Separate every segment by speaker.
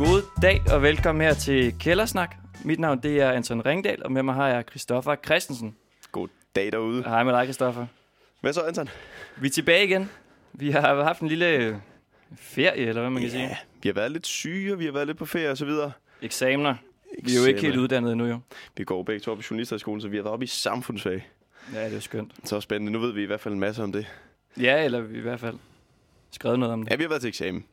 Speaker 1: God dag og velkommen her til Kældersnak. Mit navn det er Anton Ringdal, og med mig har jeg Christoffer Christensen.
Speaker 2: God dag derude.
Speaker 1: Hej med dig, Christoffer.
Speaker 2: Hvad så, Anton?
Speaker 1: Vi er tilbage igen. Vi har haft en lille ferie, eller hvad man kan sige.
Speaker 2: vi har været lidt syge, og vi har været lidt på ferie og så videre.
Speaker 1: Eksamener. Vi er jo ikke helt uddannet endnu, jo.
Speaker 2: Vi går begge to op i journalisterskolen, så vi har været oppe i samfundsfag.
Speaker 1: Ja, det er skønt.
Speaker 2: Så spændende. Nu ved vi i hvert fald en masse om det.
Speaker 1: Ja, eller i hvert fald skrevet noget om det.
Speaker 2: Ja, vi har været til eksamen.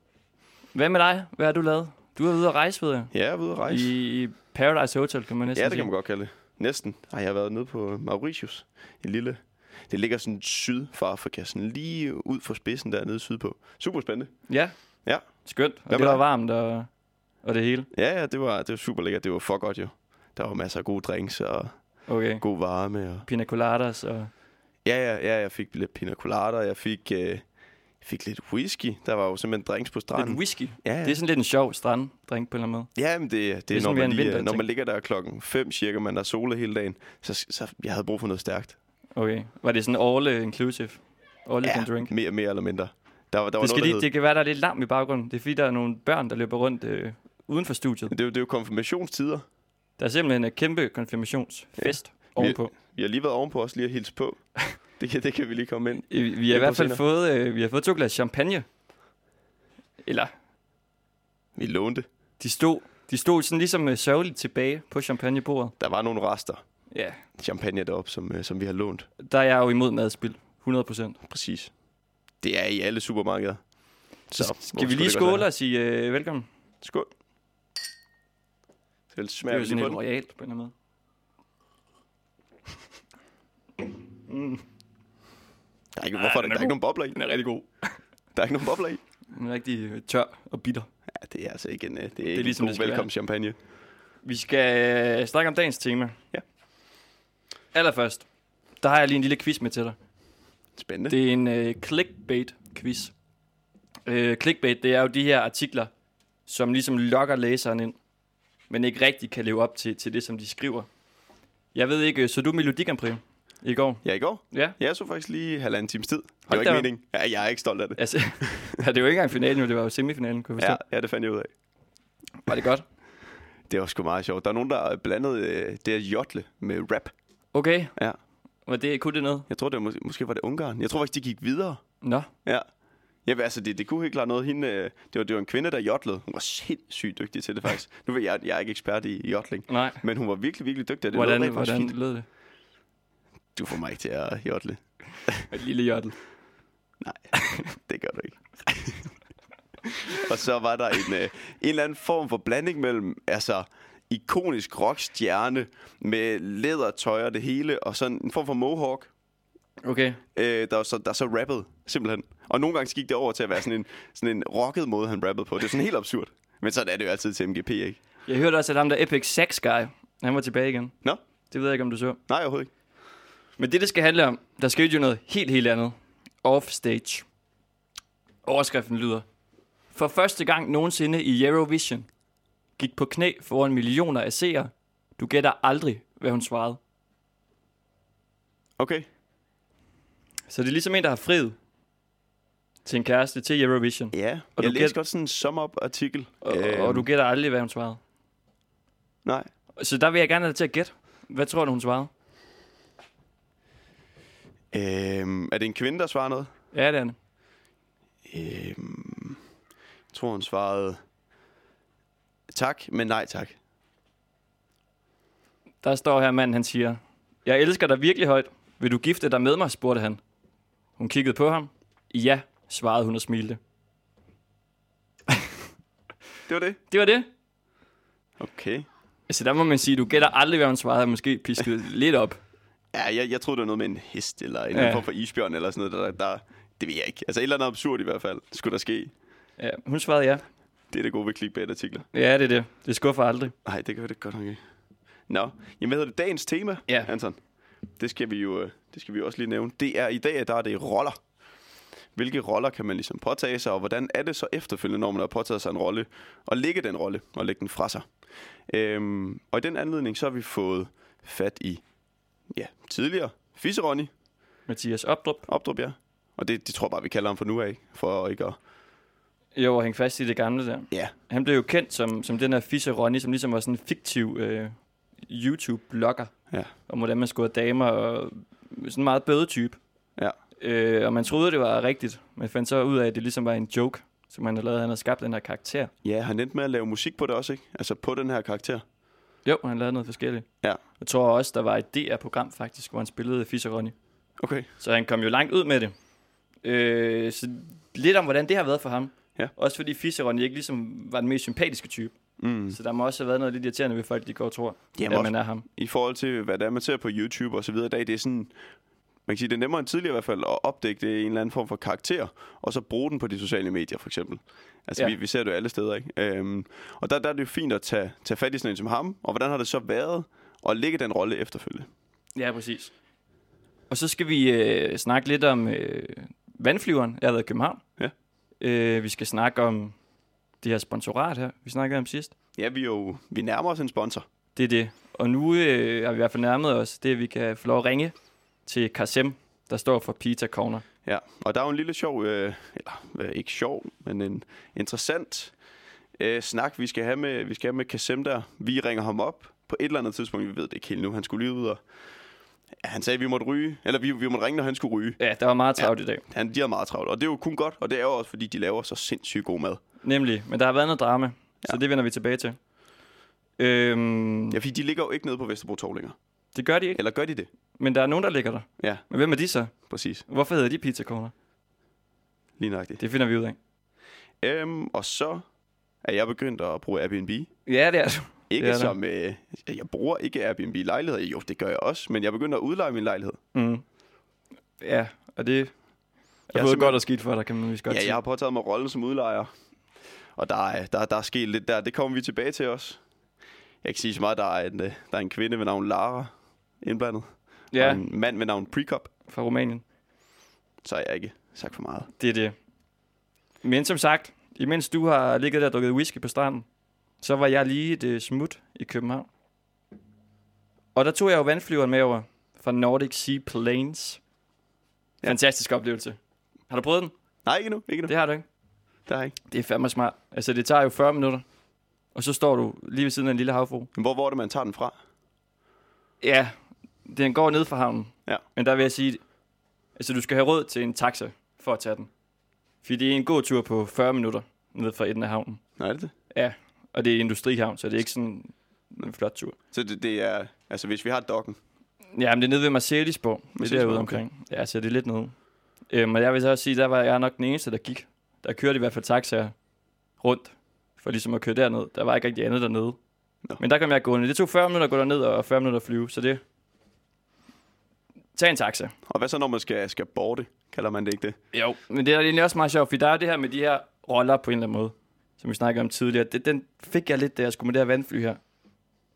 Speaker 1: Hvad med dig? Hvad har du lavet? Du er ude at rejse, ved jeg.
Speaker 2: Ja, jeg er ude at rejse.
Speaker 1: I, I Paradise Hotel, kan man næsten
Speaker 2: ja, det kan man godt kalde det. Næsten. Ej, jeg har været nede på Mauritius. En lille... Det ligger sådan syd for Afrika, sådan lige ud for spidsen dernede sydpå. Super spændende.
Speaker 1: Ja.
Speaker 2: Ja.
Speaker 1: Skønt. Og
Speaker 2: Hvad
Speaker 1: det var
Speaker 2: dig?
Speaker 1: varmt og, og det hele.
Speaker 2: Ja, ja, det var, det var super lækkert. Det var for godt jo. Der var masser af gode drinks og
Speaker 1: Okay.
Speaker 2: god varme. Og...
Speaker 1: Pina coladas og...
Speaker 2: Ja, ja, ja, jeg fik lidt pina colada, jeg fik, øh, fik lidt whisky. Der var jo simpelthen drinks på stranden.
Speaker 1: Lidt whisky.
Speaker 2: Ja, ja.
Speaker 1: Det er sådan lidt en sjov stranddrink på en eller anden måde.
Speaker 2: Ja, men det, det,
Speaker 1: er
Speaker 2: det er,
Speaker 1: sådan
Speaker 2: når, man lige,
Speaker 1: vinterting.
Speaker 2: når man ligger der klokken 5 cirka, man har solet hele dagen, så, så jeg havde brug for noget stærkt.
Speaker 1: Okay. Var det sådan all inclusive? All you
Speaker 2: Ja,
Speaker 1: can drink?
Speaker 2: mere, mere eller mindre. Der, var- der var
Speaker 1: Det, skal
Speaker 2: noget,
Speaker 1: lige,
Speaker 2: der hed,
Speaker 1: det kan være, der er lidt larm i baggrunden. Det er fordi, der er nogle børn, der løber rundt øh, uden for studiet.
Speaker 2: det, er jo- det er jo konfirmationstider.
Speaker 1: Der er simpelthen en kæmpe konfirmationsfest ja. ovenpå.
Speaker 2: Vi har lige været ovenpå os lige at hilse på. Det kan, det kan vi lige komme ind.
Speaker 1: Vi, vi har i
Speaker 2: Lidt
Speaker 1: hvert fald
Speaker 2: senere.
Speaker 1: fået, øh, vi har fået to glas champagne. Eller,
Speaker 2: Vi lånte.
Speaker 1: de stod, de stod sådan ligesom øh, sørgeligt tilbage på champagnebordet.
Speaker 2: Der var nogle rester
Speaker 1: Ja,
Speaker 2: champagne deroppe, som, øh, som vi har lånt.
Speaker 1: der er jeg jo imod madspil. 100 procent.
Speaker 2: Præcis. Det er i alle supermarkeder. Så,
Speaker 1: Så skal vi lige
Speaker 2: det
Speaker 1: skåle og sige øh, velkommen?
Speaker 2: Skål.
Speaker 1: Det
Speaker 2: smager
Speaker 1: er
Speaker 2: vi
Speaker 1: jo sådan
Speaker 2: den.
Speaker 1: royalt på en eller anden måde. Mm,
Speaker 2: Der er ikke,
Speaker 1: Ja,
Speaker 2: hvorfor er
Speaker 1: den
Speaker 2: der,
Speaker 1: er
Speaker 2: der er ikke nogen bobler i?
Speaker 1: den er rigtig god.
Speaker 2: Der er ikke nogen bobler i.
Speaker 1: Den er rigtig tør og bitter.
Speaker 2: Ja, det er altså ikke en, øh, det er ikke
Speaker 1: er
Speaker 2: det
Speaker 1: ligesom,
Speaker 2: en
Speaker 1: det
Speaker 2: god velkommen champagne.
Speaker 1: Vi skal øh, snakke om dagens tema.
Speaker 2: Ja.
Speaker 1: Allerførst, der har jeg lige en lille quiz med til dig.
Speaker 2: Spændende.
Speaker 1: Det er en øh, clickbait-quiz. Øh, clickbait, det er jo de her artikler, som ligesom lokker læseren ind, men ikke rigtig kan leve op til, til det, som de skriver. Jeg ved ikke, øh, så du Melodi Grand Prix i går?
Speaker 2: Ja, i går.
Speaker 1: Ja.
Speaker 2: Jeg så faktisk lige halvanden times tid. Det var ikke
Speaker 1: op.
Speaker 2: meningen. Ja, jeg er ikke stolt af det.
Speaker 1: Altså, ja, det var ikke engang finalen, jo, det var jo semifinalen, kunne jeg forstå.
Speaker 2: Ja, ja, det fandt jeg ud af.
Speaker 1: Var det godt?
Speaker 2: Det var sgu meget sjovt. Der er nogen, der blandede øh, det at jotle med rap.
Speaker 1: Okay.
Speaker 2: Ja.
Speaker 1: Var det, kunne det noget?
Speaker 2: Jeg tror, det var, mås- måske var det Ungarn. Jeg tror faktisk, de gik videre.
Speaker 1: Nå.
Speaker 2: Ja. Ja, altså, det, det kunne helt klart noget. Hende, øh, det, var, det var en kvinde, der jotlede. Hun var sindssygt dygtig til det, faktisk. Nu ved jeg, jeg er ikke ekspert i jotling.
Speaker 1: Nej.
Speaker 2: Men hun var virkelig, virkelig dygtig. Det
Speaker 1: Hvordan,
Speaker 2: lød faktisk
Speaker 1: hvordan
Speaker 2: fint.
Speaker 1: lød det?
Speaker 2: Du får mig ikke til at jotle.
Speaker 1: Et lille jottel.
Speaker 2: Nej, det gør du ikke. og så var der en, øh, en eller anden form for blanding mellem, altså, ikonisk rockstjerne med lædertøj og det hele, og sådan en form for mohawk,
Speaker 1: Okay.
Speaker 2: øh, der, så, der så rappede, simpelthen. Og nogle gange gik det over til at være sådan en, sådan en rocket måde, han rappede på. Det er sådan helt absurd. Men sådan er det jo altid til MGP, ikke?
Speaker 1: Jeg hørte også, at ham der Epic Sax Guy, han var tilbage igen.
Speaker 2: Nå?
Speaker 1: Det ved jeg ikke, om du så.
Speaker 2: Nej, overhovedet ikke.
Speaker 1: Men det, det skal handle om, der skete jo noget helt, helt andet. Offstage. Overskriften lyder. For første gang nogensinde i Eurovision gik på knæ foran millioner af seere. Du gætter aldrig, hvad hun svarede.
Speaker 2: Okay.
Speaker 1: Så det er ligesom en, der har friet til en kæreste til Eurovision.
Speaker 2: Ja,
Speaker 1: Og
Speaker 2: og
Speaker 1: du
Speaker 2: jeg læste
Speaker 1: gæt-
Speaker 2: godt sådan en sum-up-artikel.
Speaker 1: Og, og du gætter aldrig, hvad hun svarede.
Speaker 2: Nej.
Speaker 1: Så der vil jeg gerne have dig til at gætte. Hvad tror du, hun svarede?
Speaker 2: Øhm, er det en kvinde, der svarer noget?
Speaker 1: Ja, det er det.
Speaker 2: Øhm, jeg tror, hun svarede... Tak, men nej tak.
Speaker 1: Der står her, manden han siger, Jeg elsker dig virkelig højt. Vil du gifte dig med mig, spurgte han. Hun kiggede på ham. Ja, svarede hun og smilte.
Speaker 2: Det var det?
Speaker 1: Det var det.
Speaker 2: Okay.
Speaker 1: Altså, der må man sige, du gætter aldrig, hvad hun svarede. Måske pisket lidt op.
Speaker 2: Ja, jeg, jeg troede, det var noget med en hest, eller en
Speaker 1: Ja.
Speaker 2: form for isbjørn, eller sådan noget. Der, der, det ved jeg ikke. Altså, et eller andet absurd i hvert fald, skulle der ske.
Speaker 1: Ja, hun svarede ja.
Speaker 2: Det er det gode ved clickbait-artikler.
Speaker 1: Ja, det er det. Det skuffer aldrig.
Speaker 2: Nej, det gør det godt nok ikke. Nå, jamen hvad hedder det? Dagens tema,
Speaker 1: Ja.
Speaker 2: Anton? Det skal vi jo øh, det skal vi jo også lige nævne. Det er i dag, der er det roller. Hvilke roller kan man ligesom påtage sig, og hvordan er det så efterfølgende, når man har påtaget sig en rolle, og lægge den rolle, og lægge den fra sig. Øhm, og i den anledning, så har vi fået fat i, ja, tidligere Fisse Ronny,
Speaker 1: Mathias Opdrup.
Speaker 2: Opdrup, ja. Og det, det tror jeg bare, vi kalder ham for nu af, for ikke at...
Speaker 1: Jo, og hænge fast i det gamle der.
Speaker 2: Ja.
Speaker 1: Han blev jo kendt som, som den her Fischer Ronny, som ligesom var sådan en fiktiv øh, YouTube-blogger.
Speaker 2: Ja.
Speaker 1: Om hvordan man skulle damer, og sådan en meget bøde type.
Speaker 2: Ja.
Speaker 1: Øh, og man troede, det var rigtigt, men fandt så ud af, at det ligesom var en joke, som han havde lavet. Han havde skabt den her karakter.
Speaker 2: Ja, han endte med at lave musik på det også, ikke? Altså på den her karakter.
Speaker 1: Jo, han lavede noget forskelligt.
Speaker 2: Ja.
Speaker 1: Jeg tror også, der var et DR-program faktisk, hvor han spillede Fischer Ronny.
Speaker 2: Okay.
Speaker 1: Så han kom jo langt ud med det. Øh, så lidt om, hvordan det har været for ham.
Speaker 2: Ja.
Speaker 1: Også fordi Fischer Ronny ikke ligesom var den mest sympatiske type.
Speaker 2: Mm.
Speaker 1: Så der må også have været noget lidt irriterende ved folk, de går og tror,
Speaker 2: Jamen,
Speaker 1: at man er ham.
Speaker 2: i forhold til, hvad det er, man ser på YouTube og så videre i dag, det er sådan, man kan sige, det er nemmere end tidligere i hvert fald at opdække det i en eller anden form for karakter, og så bruge den på de sociale medier, for eksempel. Altså,
Speaker 1: Ja.
Speaker 2: vi, vi ser det jo alle steder, ikke? Øhm, og der, der er det jo fint at tage, tage fat i sådan en som ham, og hvordan har det så været at lægge den rolle efterfølgende?
Speaker 1: Ja, præcis. Og så skal vi øh, snakke lidt om øh, vandflyveren. Jeg har været i København.
Speaker 2: Ja.
Speaker 1: Øh, vi skal snakke om det her sponsorat her, vi snakkede om sidst.
Speaker 2: Ja, vi er jo, vi nærmer os en sponsor.
Speaker 1: Det er det. Og nu øh, har vi i hvert fald nærmet os det, at vi kan få lov at ringe til Kassem, der står for Pizza Corner.
Speaker 2: Ja, og der er jo en lille sjov, øh, eller øh, ikke sjov, men en interessant øh, snak, vi skal have med, vi skal have med Kassem der. Vi ringer ham op på et eller andet tidspunkt, vi ved det ikke helt nu, han skulle lige ud og... Ja, han sagde, at vi måtte ryge, eller vi, vi måtte ringe, når han skulle ryge.
Speaker 1: Ja, der var meget travlt ja. i dag.
Speaker 2: Han, de er meget travlt, og det er jo kun godt, og det er jo også, fordi de laver så sindssygt god mad.
Speaker 1: Nemlig. Men der har været noget drama, ja. så det vender vi tilbage til. Øhm,
Speaker 2: Ja, fordi de ligger jo ikke nede på Vesterbro Torv længere.
Speaker 1: Det gør de ikke,
Speaker 2: Eller gør de det?
Speaker 1: Men der er nogen, der ligger der.
Speaker 2: Ja,
Speaker 1: Men hvem er de så?
Speaker 2: præcis.
Speaker 1: Hvorfor hedder de Pizza Corner?
Speaker 2: Lige nøjagtigt.
Speaker 1: Det finder vi ud af.
Speaker 2: Øhm, og så er jeg begyndt at bruge Airbnb.
Speaker 1: Ja, det er du.
Speaker 2: Ikke
Speaker 1: Det er
Speaker 2: som, øh, jeg bruger ikke Airbnb-lejligheder. Jo, det gør jeg også, men jeg begynder at udleje min lejlighed.
Speaker 1: Mm. Ja, og det er
Speaker 2: Jeg
Speaker 1: både godt og skidt for dig, kan man vist godt
Speaker 2: Ja,
Speaker 1: sige.
Speaker 2: jeg har påtaget mig rollen som udlejer. Og der er, der, der er sket lidt der. Det kommer vi tilbage til også. Jeg kan ikke sige så meget, der er en, øh, der er en kvinde ved navn Lara indblandet. Og
Speaker 1: Ja,
Speaker 2: en mand med navn Precop.
Speaker 1: fra Rumænien.
Speaker 2: Så har jeg ikke sagt for meget.
Speaker 1: Det er det. Men som sagt, imens du har ligget der og drukket whisky på stranden, så var jeg lige et øh, smut i København. Og der tog jeg jo vandflyveren med over fra Nordic Sea Planes.
Speaker 2: Ja.
Speaker 1: Fantastisk oplevelse. Har du prøvet den?
Speaker 2: Nej, ikke nu. Ikke nu.
Speaker 1: Det har du ikke.
Speaker 2: Det har jeg ikke.
Speaker 1: Det er fandme smart. Altså, det tager jo 40 minutter. Og så står du lige ved siden af en lille havfru.
Speaker 2: Men hvor, hvor er det, man tager den fra?
Speaker 1: Ja, den går ned fra havnen.
Speaker 2: Ja.
Speaker 1: Men der vil jeg sige, altså du skal have råd til en taxa for at tage den. Fordi det er en god tur på 40 minutter ned fra enden af havnen.
Speaker 2: Nej, er det det?
Speaker 1: Ja, og det er industrihavn, så det er ikke sådan en flot tur.
Speaker 2: Så det, det er, altså hvis vi har dokken.
Speaker 1: Ja, men det er nede ved Marcelisborg. Det er derude
Speaker 2: okay.
Speaker 1: omkring. Ja, så det er lidt nede. Øhm, og jeg vil så også sige, der var jeg nok den eneste, der gik. Der kørte i hvert fald taxaer rundt, for ligesom at køre derned. Der var ikke rigtig andet dernede.
Speaker 2: Nå.
Speaker 1: Men der kom jeg gående. Det tog 40 minutter at gå derned, og 40 minutter at flyve, så det... Tag en taxa.
Speaker 2: Og hvad så, når man skal, skal borte? Kalder man det ikke det?
Speaker 1: Jo, men det er egentlig også meget sjovt, for der er det her med de her roller på en eller anden måde, som vi snakkede om tidligere. Det, den fik jeg lidt, da jeg skulle med det her vandfly her.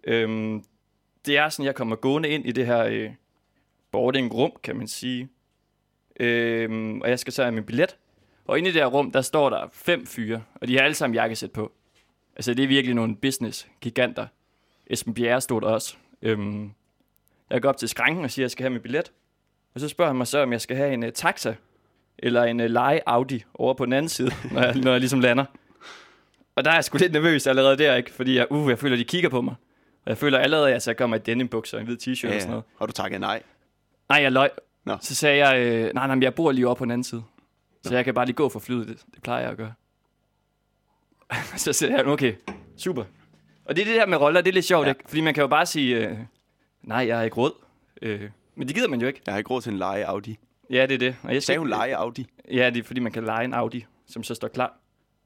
Speaker 1: Øhm, det er sådan, jeg kommer gående ind i det her øh, boarding-rum, kan man sige. Øhm, og jeg skal så have min billet. Og inde i det her rum, der står der fem fyre, og de har alle sammen jakkesæt på. Altså, det er virkelig nogle business-giganter. Esben Bjerre stod der også. Øhm, jeg går op til skranken og siger, at jeg skal have min billet. Og så spørger han mig så, om jeg skal have en uh, taxa eller en uh, leje Audi over på den anden side, når jeg, når jeg ligesom lander. Og der er jeg sgu lidt nervøs allerede der, ikke? Fordi jeg, uh, jeg føler, de kigger på mig. Og jeg føler allerede, at jeg kommer i denimbukser og en hvid t-shirt og sådan noget.
Speaker 2: Og du takker nej.
Speaker 1: Nej, jeg løg.
Speaker 2: Nå.
Speaker 1: Så sagde jeg, øh, nej, nej, jeg bor lige over på den anden side. Så jeg kan bare lige gå for flyet. Det, det plejer jeg at gøre. så sagde jeg, okay, super. Og det er det der med roller, det er lidt sjovt,
Speaker 2: Ja.
Speaker 1: ja. ikke? Fordi man kan jo bare sige, øh, nej, jeg har ikke råd. Øh, men det gider man jo ikke.
Speaker 2: Jeg har ikke råd til en leje Audi.
Speaker 1: Ja, det er det. Og jeg
Speaker 2: Sagde hun leje Audi?
Speaker 1: Ja, det er fordi, man kan lege en Audi, som så står klar.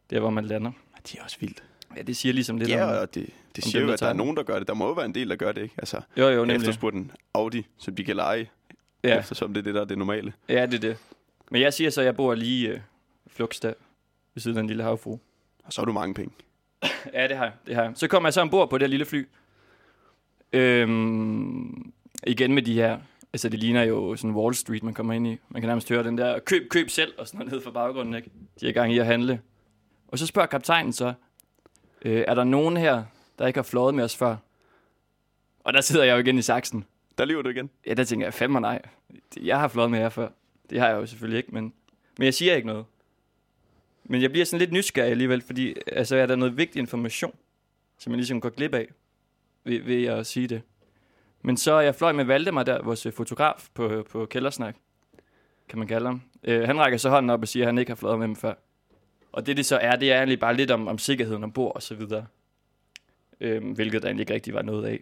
Speaker 1: Der, hvor man lander.
Speaker 2: Ja, de er også vildt.
Speaker 1: Ja, det siger ligesom lidt
Speaker 2: Ja,
Speaker 1: om...
Speaker 2: og det, det siger
Speaker 1: dem,
Speaker 2: jo,
Speaker 1: der
Speaker 2: at der er nogen, der gør det. Der må jo være en del, der gør det, ikke? Altså,
Speaker 1: Jo, jo, nemlig.
Speaker 2: efterspurgte en Audi, som de kan lege,
Speaker 1: Ja,
Speaker 2: eftersom det er det, der er det normale.
Speaker 1: ja, det er det. Men jeg siger så, at jeg bor lige øh, flugtstad ved siden af en lille havfru.
Speaker 2: Og så har du mange penge.
Speaker 1: Ja, det har jeg. Det har jeg. Så kommer jeg så ombord på det lille fly. Øhm, igen med de her... Altså, det ligner jo sådan Wall Street, man kommer ind i. Man kan nærmest høre den der køb, køb selv og sådan noget ned fra baggrunden, ikke? De er i gang i at handle. Og så spørger kaptajnen så, øh, er der nogen her, der ikke har fløjet med os før? Og der sidder jeg jo igen i saksen.
Speaker 2: Der lever du igen.
Speaker 1: Ja, der tænker jeg, fandme nej. Jeg har fløjet med jer før. Det har jeg jo selvfølgelig ikke, men, men jeg siger ikke noget. Men jeg bliver sådan lidt nysgerrig alligevel, fordi altså, er der noget vigtig information, som jeg ligesom går glip af, ved, ved at sige det. Men så jeg fløj med Valdemar der, vores øh, fotograf på, på Kældersnak, kan man kalde ham. Øh, han rækker så hånden op og siger, at han ikke har fløjet med dem før. Og det det så er, det er egentlig bare lidt om, om sikkerheden ombord og så videre. Øh, hvilket der egentlig ikke rigtig var noget af.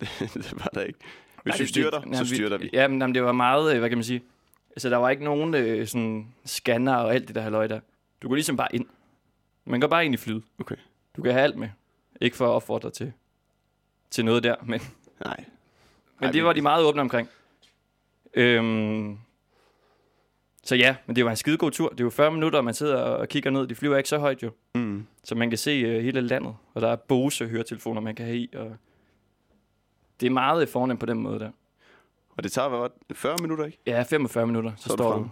Speaker 2: det var der ikke. Hvis
Speaker 1: Nej,
Speaker 2: vi styrter,
Speaker 1: det-
Speaker 2: så
Speaker 1: nej,
Speaker 2: styrter vi.
Speaker 1: Ja, men jamen, det var meget, øh, hvad kan man sige, altså der var ikke nogen øh, sådan scanner og alt det der halløj der. Du går ligesom bare ind. Man går bare ind i flyet.
Speaker 2: Okay.
Speaker 1: Du kan have alt med. Ikke for at opfordre til, til noget der, men,
Speaker 2: Nej.
Speaker 1: men
Speaker 2: Ej,
Speaker 1: det var de meget åbne omkring. Øhm, så ja, men det var en skidegod tur. Det er jo 40 minutter, og man sidder og kigger ned. De flyver ikke så højt jo,
Speaker 2: Mm.
Speaker 1: så man kan se øh, hele landet. Og der er Bose høretelefoner, man kan have i. Og det er meget fornemt på den måde der.
Speaker 2: Og det tager, hvad var det, 40 minutter, ikke?
Speaker 1: Ja, 45 minutter, så,
Speaker 2: Så
Speaker 1: står du.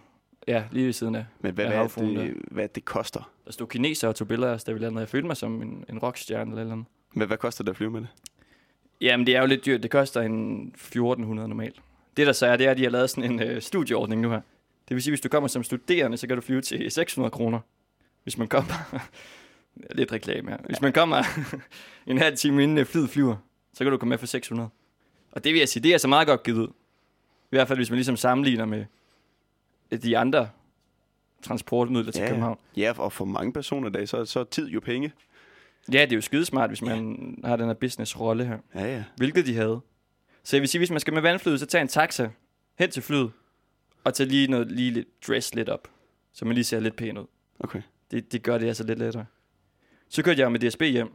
Speaker 1: Ja, lige ved siden af.
Speaker 2: Men hvad, hvad, er det, hvad det koster?
Speaker 1: Der stod kineser og tog billeder af os, da vi landede. Jeg følte mig som en, en rockstjerne eller eller andet.
Speaker 2: Men hvad koster det at flyve med det?
Speaker 1: Jamen, det er jo lidt dyrt. Det koster en 1400 normalt. Det der så er, det er, at de har lavet sådan en øh, studieordning nu her. Det vil sige, hvis du kommer som studerende, så kan du flyve til 600 kroner. Hvis man kommer... lidt reklame her. Hvis man kommer en halv time inden øh, flyet flyver, så kan du komme med for 600. Og det vil jeg sige, det er så meget godt givet ud. I hvert fald, hvis man ligesom sammenligner med de andre transportmidler til
Speaker 2: ja.
Speaker 1: København.
Speaker 2: Ja, og for mange personer i dag, så, så er tid jo penge.
Speaker 1: Ja, det er jo skidesmart, hvis man har den her business-rolle her.
Speaker 2: Ja, ja.
Speaker 1: Hvilket de havde. Så jeg vil sige, hvis man skal med vandflyet, så tag en taxa hen til flyet, og tag lige noget lige lidt dress lidt op, så man lige ser lidt pæn ud.
Speaker 2: Okay.
Speaker 1: Det, det gør det altså lidt lettere. Så kørte jeg med DSB hjem.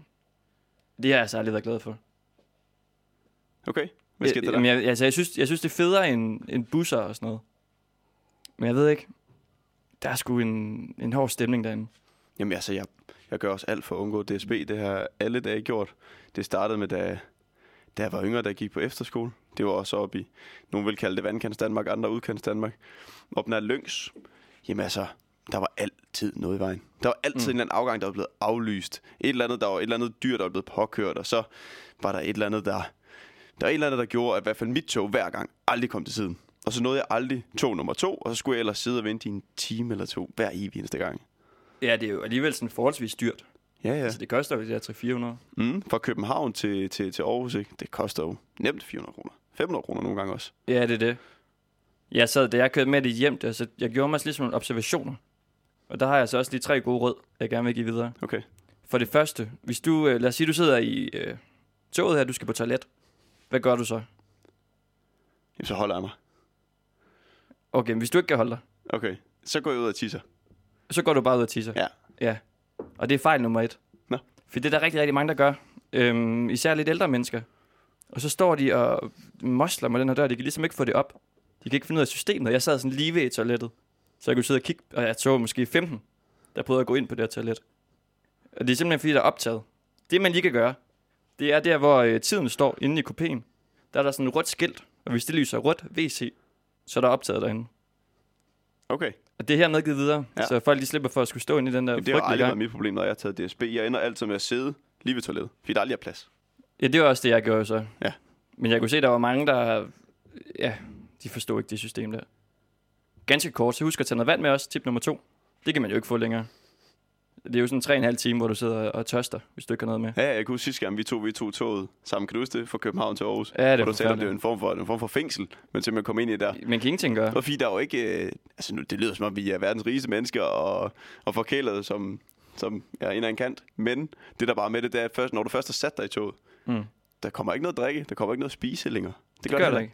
Speaker 1: Det har jeg altså aldrig været glad for.
Speaker 2: Okay. Hvad skete der
Speaker 1: Jamen,
Speaker 2: der?
Speaker 1: jeg, altså, jeg, synes, jeg synes, det er federe end, end busser og sådan noget. Men jeg ved ikke. Der er sgu en, en hård stemning derinde.
Speaker 2: Jamen altså, jeg, jeg gør også alt for at undgå DSB. Det har alle dage gjort. Det startede med, da, da jeg var yngre, da jeg gik på efterskole. Det var også oppe i, nogen vil kalde det vandkants Danmark, andre udkants Danmark. Op nær Lyngs. Jamen altså, der var altid noget i vejen. Der var altid
Speaker 1: Mm.
Speaker 2: en eller anden afgang, der var blevet aflyst. Et eller andet, der var et eller andet dyr, der var blevet påkørt, og så var der et eller andet, der... Der var et eller andet, der gjorde, at i hvert fald mit tog hver gang aldrig kom til siden. Og så nåede jeg aldrig tog nummer to, og så skulle jeg ellers sidde og vente i en time eller to hver evig eneste gang.
Speaker 1: Ja, det er jo alligevel sådan forholdsvis dyrt.
Speaker 2: Ja,
Speaker 1: Ja. Altså, det koster jo de der 300-400.
Speaker 2: Mm, fra København til, til, til Aarhus, ikke? det koster jo nemt 400 kroner. 500 kroner nogle gange også.
Speaker 1: Ja, det er det. Jeg sad, da jeg kørte med det hjem, der, så jeg gjorde mig lidt sådan nogle observationer. Og der har jeg så også lige tre gode råd, jeg gerne vil give videre.
Speaker 2: Okay.
Speaker 1: For det første, hvis du, øh, lad os sige, du sidder i øh, toget her, du skal på toilet. Hvad gør du så?
Speaker 2: Jamen, så holder jeg mig.
Speaker 1: Okay, men hvis du ikke kan holde dig,
Speaker 2: Okay. Så går jeg ud og tisser.
Speaker 1: Så går du bare ud og tisser.
Speaker 2: Ja.
Speaker 1: Ja. Og det er fejl nummer et.
Speaker 2: Nå.
Speaker 1: For det er der rigtig, rigtig mange, der gør. Øhm, især lidt ældre mennesker. Og så står de og mosler med den her dør. De kan ligesom ikke få det op. De kan ikke finde ud af systemet. Jeg sad sådan lige ved toilettet. Så jeg kunne sidde og kigge, og jeg så måske 15, der prøvede at gå ind på det her toilet. Og det er simpelthen fordi, der er optaget. Det man lige kan gøre, det er der, hvor øh, tiden står inde i kopien. Der er der sådan et rødt skilt, og hvis det lyser rødt WC, så er der optaget derinde.
Speaker 2: Okay.
Speaker 1: Og det er her medgivet videre, ja. Så folk de slipper for at skulle stå inde i den der
Speaker 2: Jamen, det har aldrig
Speaker 1: gang.
Speaker 2: været mit problem, når jeg har taget DSB. Jeg ender altid med at sidde lige ved toilettet, fordi der aldrig er plads.
Speaker 1: Ja, det var også det, jeg gjorde så.
Speaker 2: Ja.
Speaker 1: Men jeg kunne se, der var mange, der... Ja, de forstod ikke det system der. Ganske kort, så husk at tage noget vand med os. Tip nummer to. Det kan man jo ikke få længere. Det er jo sådan tre og en halv time, hvor du sidder og tørster, hvis du ikke har noget med.
Speaker 2: Ja, jeg huske sidste gang, vi tog, vi tog toget sammen. Kan du huske det? Fra København til Aarhus.
Speaker 1: Ja, det er
Speaker 2: du talte om, det er en form for, en form for fængsel, men simpelthen kom ind i der.
Speaker 1: Man kan ingenting gøre.
Speaker 2: Og fordi der er jo ikke... Øh, altså, nu, det lyder som om, vi er verdens rigeste mennesker og, og forkælede som, som ja, en af en kant. Men det der bare er med det, det er, at først, når du først har sat dig i toget,
Speaker 1: Mm.
Speaker 2: der kommer ikke noget drikke, der kommer ikke noget spise længere. Det,
Speaker 1: Det
Speaker 2: gør det heller
Speaker 1: ikke.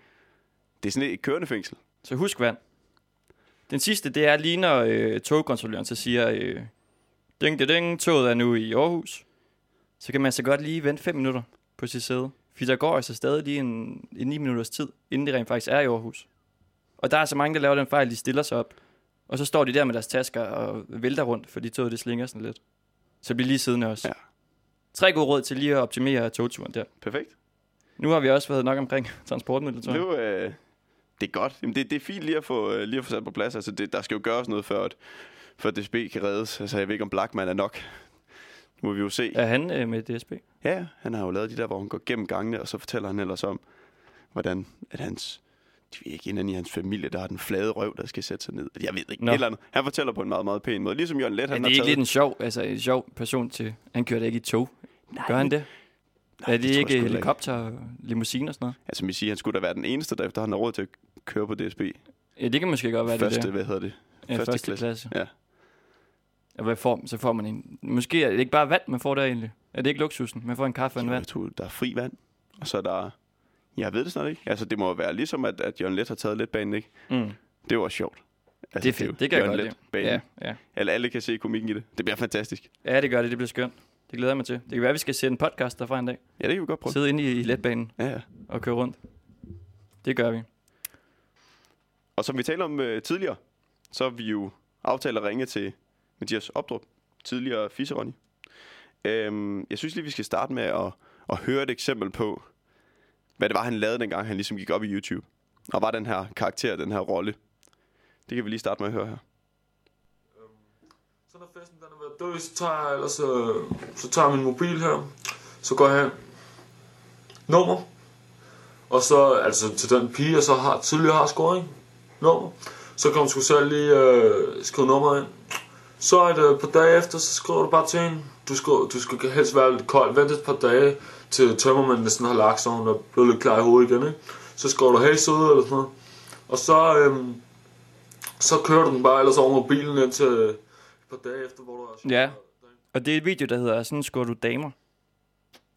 Speaker 2: Det er sådan et kørende fængsel.
Speaker 1: Så husk vand. Den sidste, det er lige når øh, togkontrolløren så siger, øh, ding, ding, ding, toget er nu i Aarhus. Så kan man så godt lige vente 5 minutter på sit sæde. For der går altså stadig lige en, en 9 minutters tid, inden det rent faktisk er i Aarhus. Og der er så mange, der laver den fejl, de stiller sig op. Og så står de der med deres tasker og vælter rundt, fordi toget det slinger sådan lidt. Så bliv lige siddende også.
Speaker 2: Ja.
Speaker 1: Tre gode råd til lige at optimere togturen der.
Speaker 2: Perfekt.
Speaker 1: Nu har vi også været nok omkring transportmidler, tror jeg.
Speaker 2: Nu, øh, det er godt. Jamen, det, det er fint lige at få, øh, lige at få sat på plads. Altså, det, der skal jo gøres noget, før, at, før DSB kan reddes. Altså, jeg ved ikke, om Blackman er nok. Nu må vi jo se.
Speaker 1: Er han øh, med DSB?
Speaker 2: Ja, han har jo lavet de der, hvor han går gennem gangene, og så fortæller han ellers om, hvordan at hans de vil ikke ind i hans familie, der har den flade røv, der skal sætte sig ned. Jeg ved ikke, et eller andet. Han fortæller på en meget, meget pæn måde. Ligesom Jørgen Let,
Speaker 1: Er
Speaker 2: han
Speaker 1: det
Speaker 2: har
Speaker 1: ikke
Speaker 2: taget...
Speaker 1: lidt en sjov, altså en sjov person til... Han kører da ikke i tog.
Speaker 2: Nej,
Speaker 1: Gør han det?
Speaker 2: Nej,
Speaker 1: er det,
Speaker 2: jeg
Speaker 1: ikke helikopter, limousine og sådan noget?
Speaker 2: Altså, man siger, han skulle da være den eneste, der efterhånden har råd til at køre på DSB.
Speaker 1: Ja, det kan måske godt være
Speaker 2: Første,
Speaker 1: det
Speaker 2: hvad hedder det?
Speaker 1: Ja,
Speaker 2: første
Speaker 1: første,
Speaker 2: klasse.
Speaker 1: klasse.
Speaker 2: Ja.
Speaker 1: Og hvad får, så får man en... Måske er det ikke bare vand, man får der egentlig. Er det ikke luksusen? Man får en kaffe og en vand.
Speaker 2: jeg tror, der er fri vand, og så er der... Jeg ved det snart ikke. Altså, det må være ligesom, at, at Jørgen Let har taget lidt banen, ikke?
Speaker 1: Mm.
Speaker 2: Det var sjovt. Altså,
Speaker 1: Det er fedt. Det kan jeg
Speaker 2: Jørgen
Speaker 1: godt
Speaker 2: Leth
Speaker 1: lide.
Speaker 2: banen.
Speaker 1: Ja, ja.
Speaker 2: Alle, alle kan se komikken i det. Det bliver fantastisk.
Speaker 1: ja, det gør det. Det bliver skønt. Det glæder jeg mig til. Det kan være, at vi skal sætte en podcast derfra en dag.
Speaker 2: Ja, det kan vi godt prøve.
Speaker 1: Sidde inde i, i letbanen
Speaker 2: Ja, ja.
Speaker 1: og køre rundt. Det gør vi.
Speaker 2: Og som vi talte om øh, tidligere, så har vi jo aftalt at ringe til Mathias Opdrup, tidligere Fisseronny. Øhm, jeg synes lige, vi skal starte med at, at høre et eksempel på, hvad det var, han lavede, dengang han ligesom gik op i YouTube. Og var den her karakter, den her rolle. Det kan vi lige starte med at høre her.
Speaker 3: Så når festen den er ved at dø, så tager jeg, ellers, øh, så tager jeg min mobil her, så går jeg hen, nummer, og så, altså til den pige, jeg så har, tidligere har scoring. ikke? nummer, så kan hun sgu selv lige øh, skrive nummeret ind. Så et øh, par dage efter, så skriver du bare til hende, du skal, du skal helst være lidt kold, vent et par dage, til tømmermanden næsten har lagt, så hun er blevet lidt klar i hovedet igen, ikke? Så skriver du, hey søde, eller sådan noget. Og så, øhm, så kører du den bare ellers over mobilen indtil et par dage efter, hvor du er
Speaker 1: Ja. Og det er et video, der hedder Sådan skår du damer.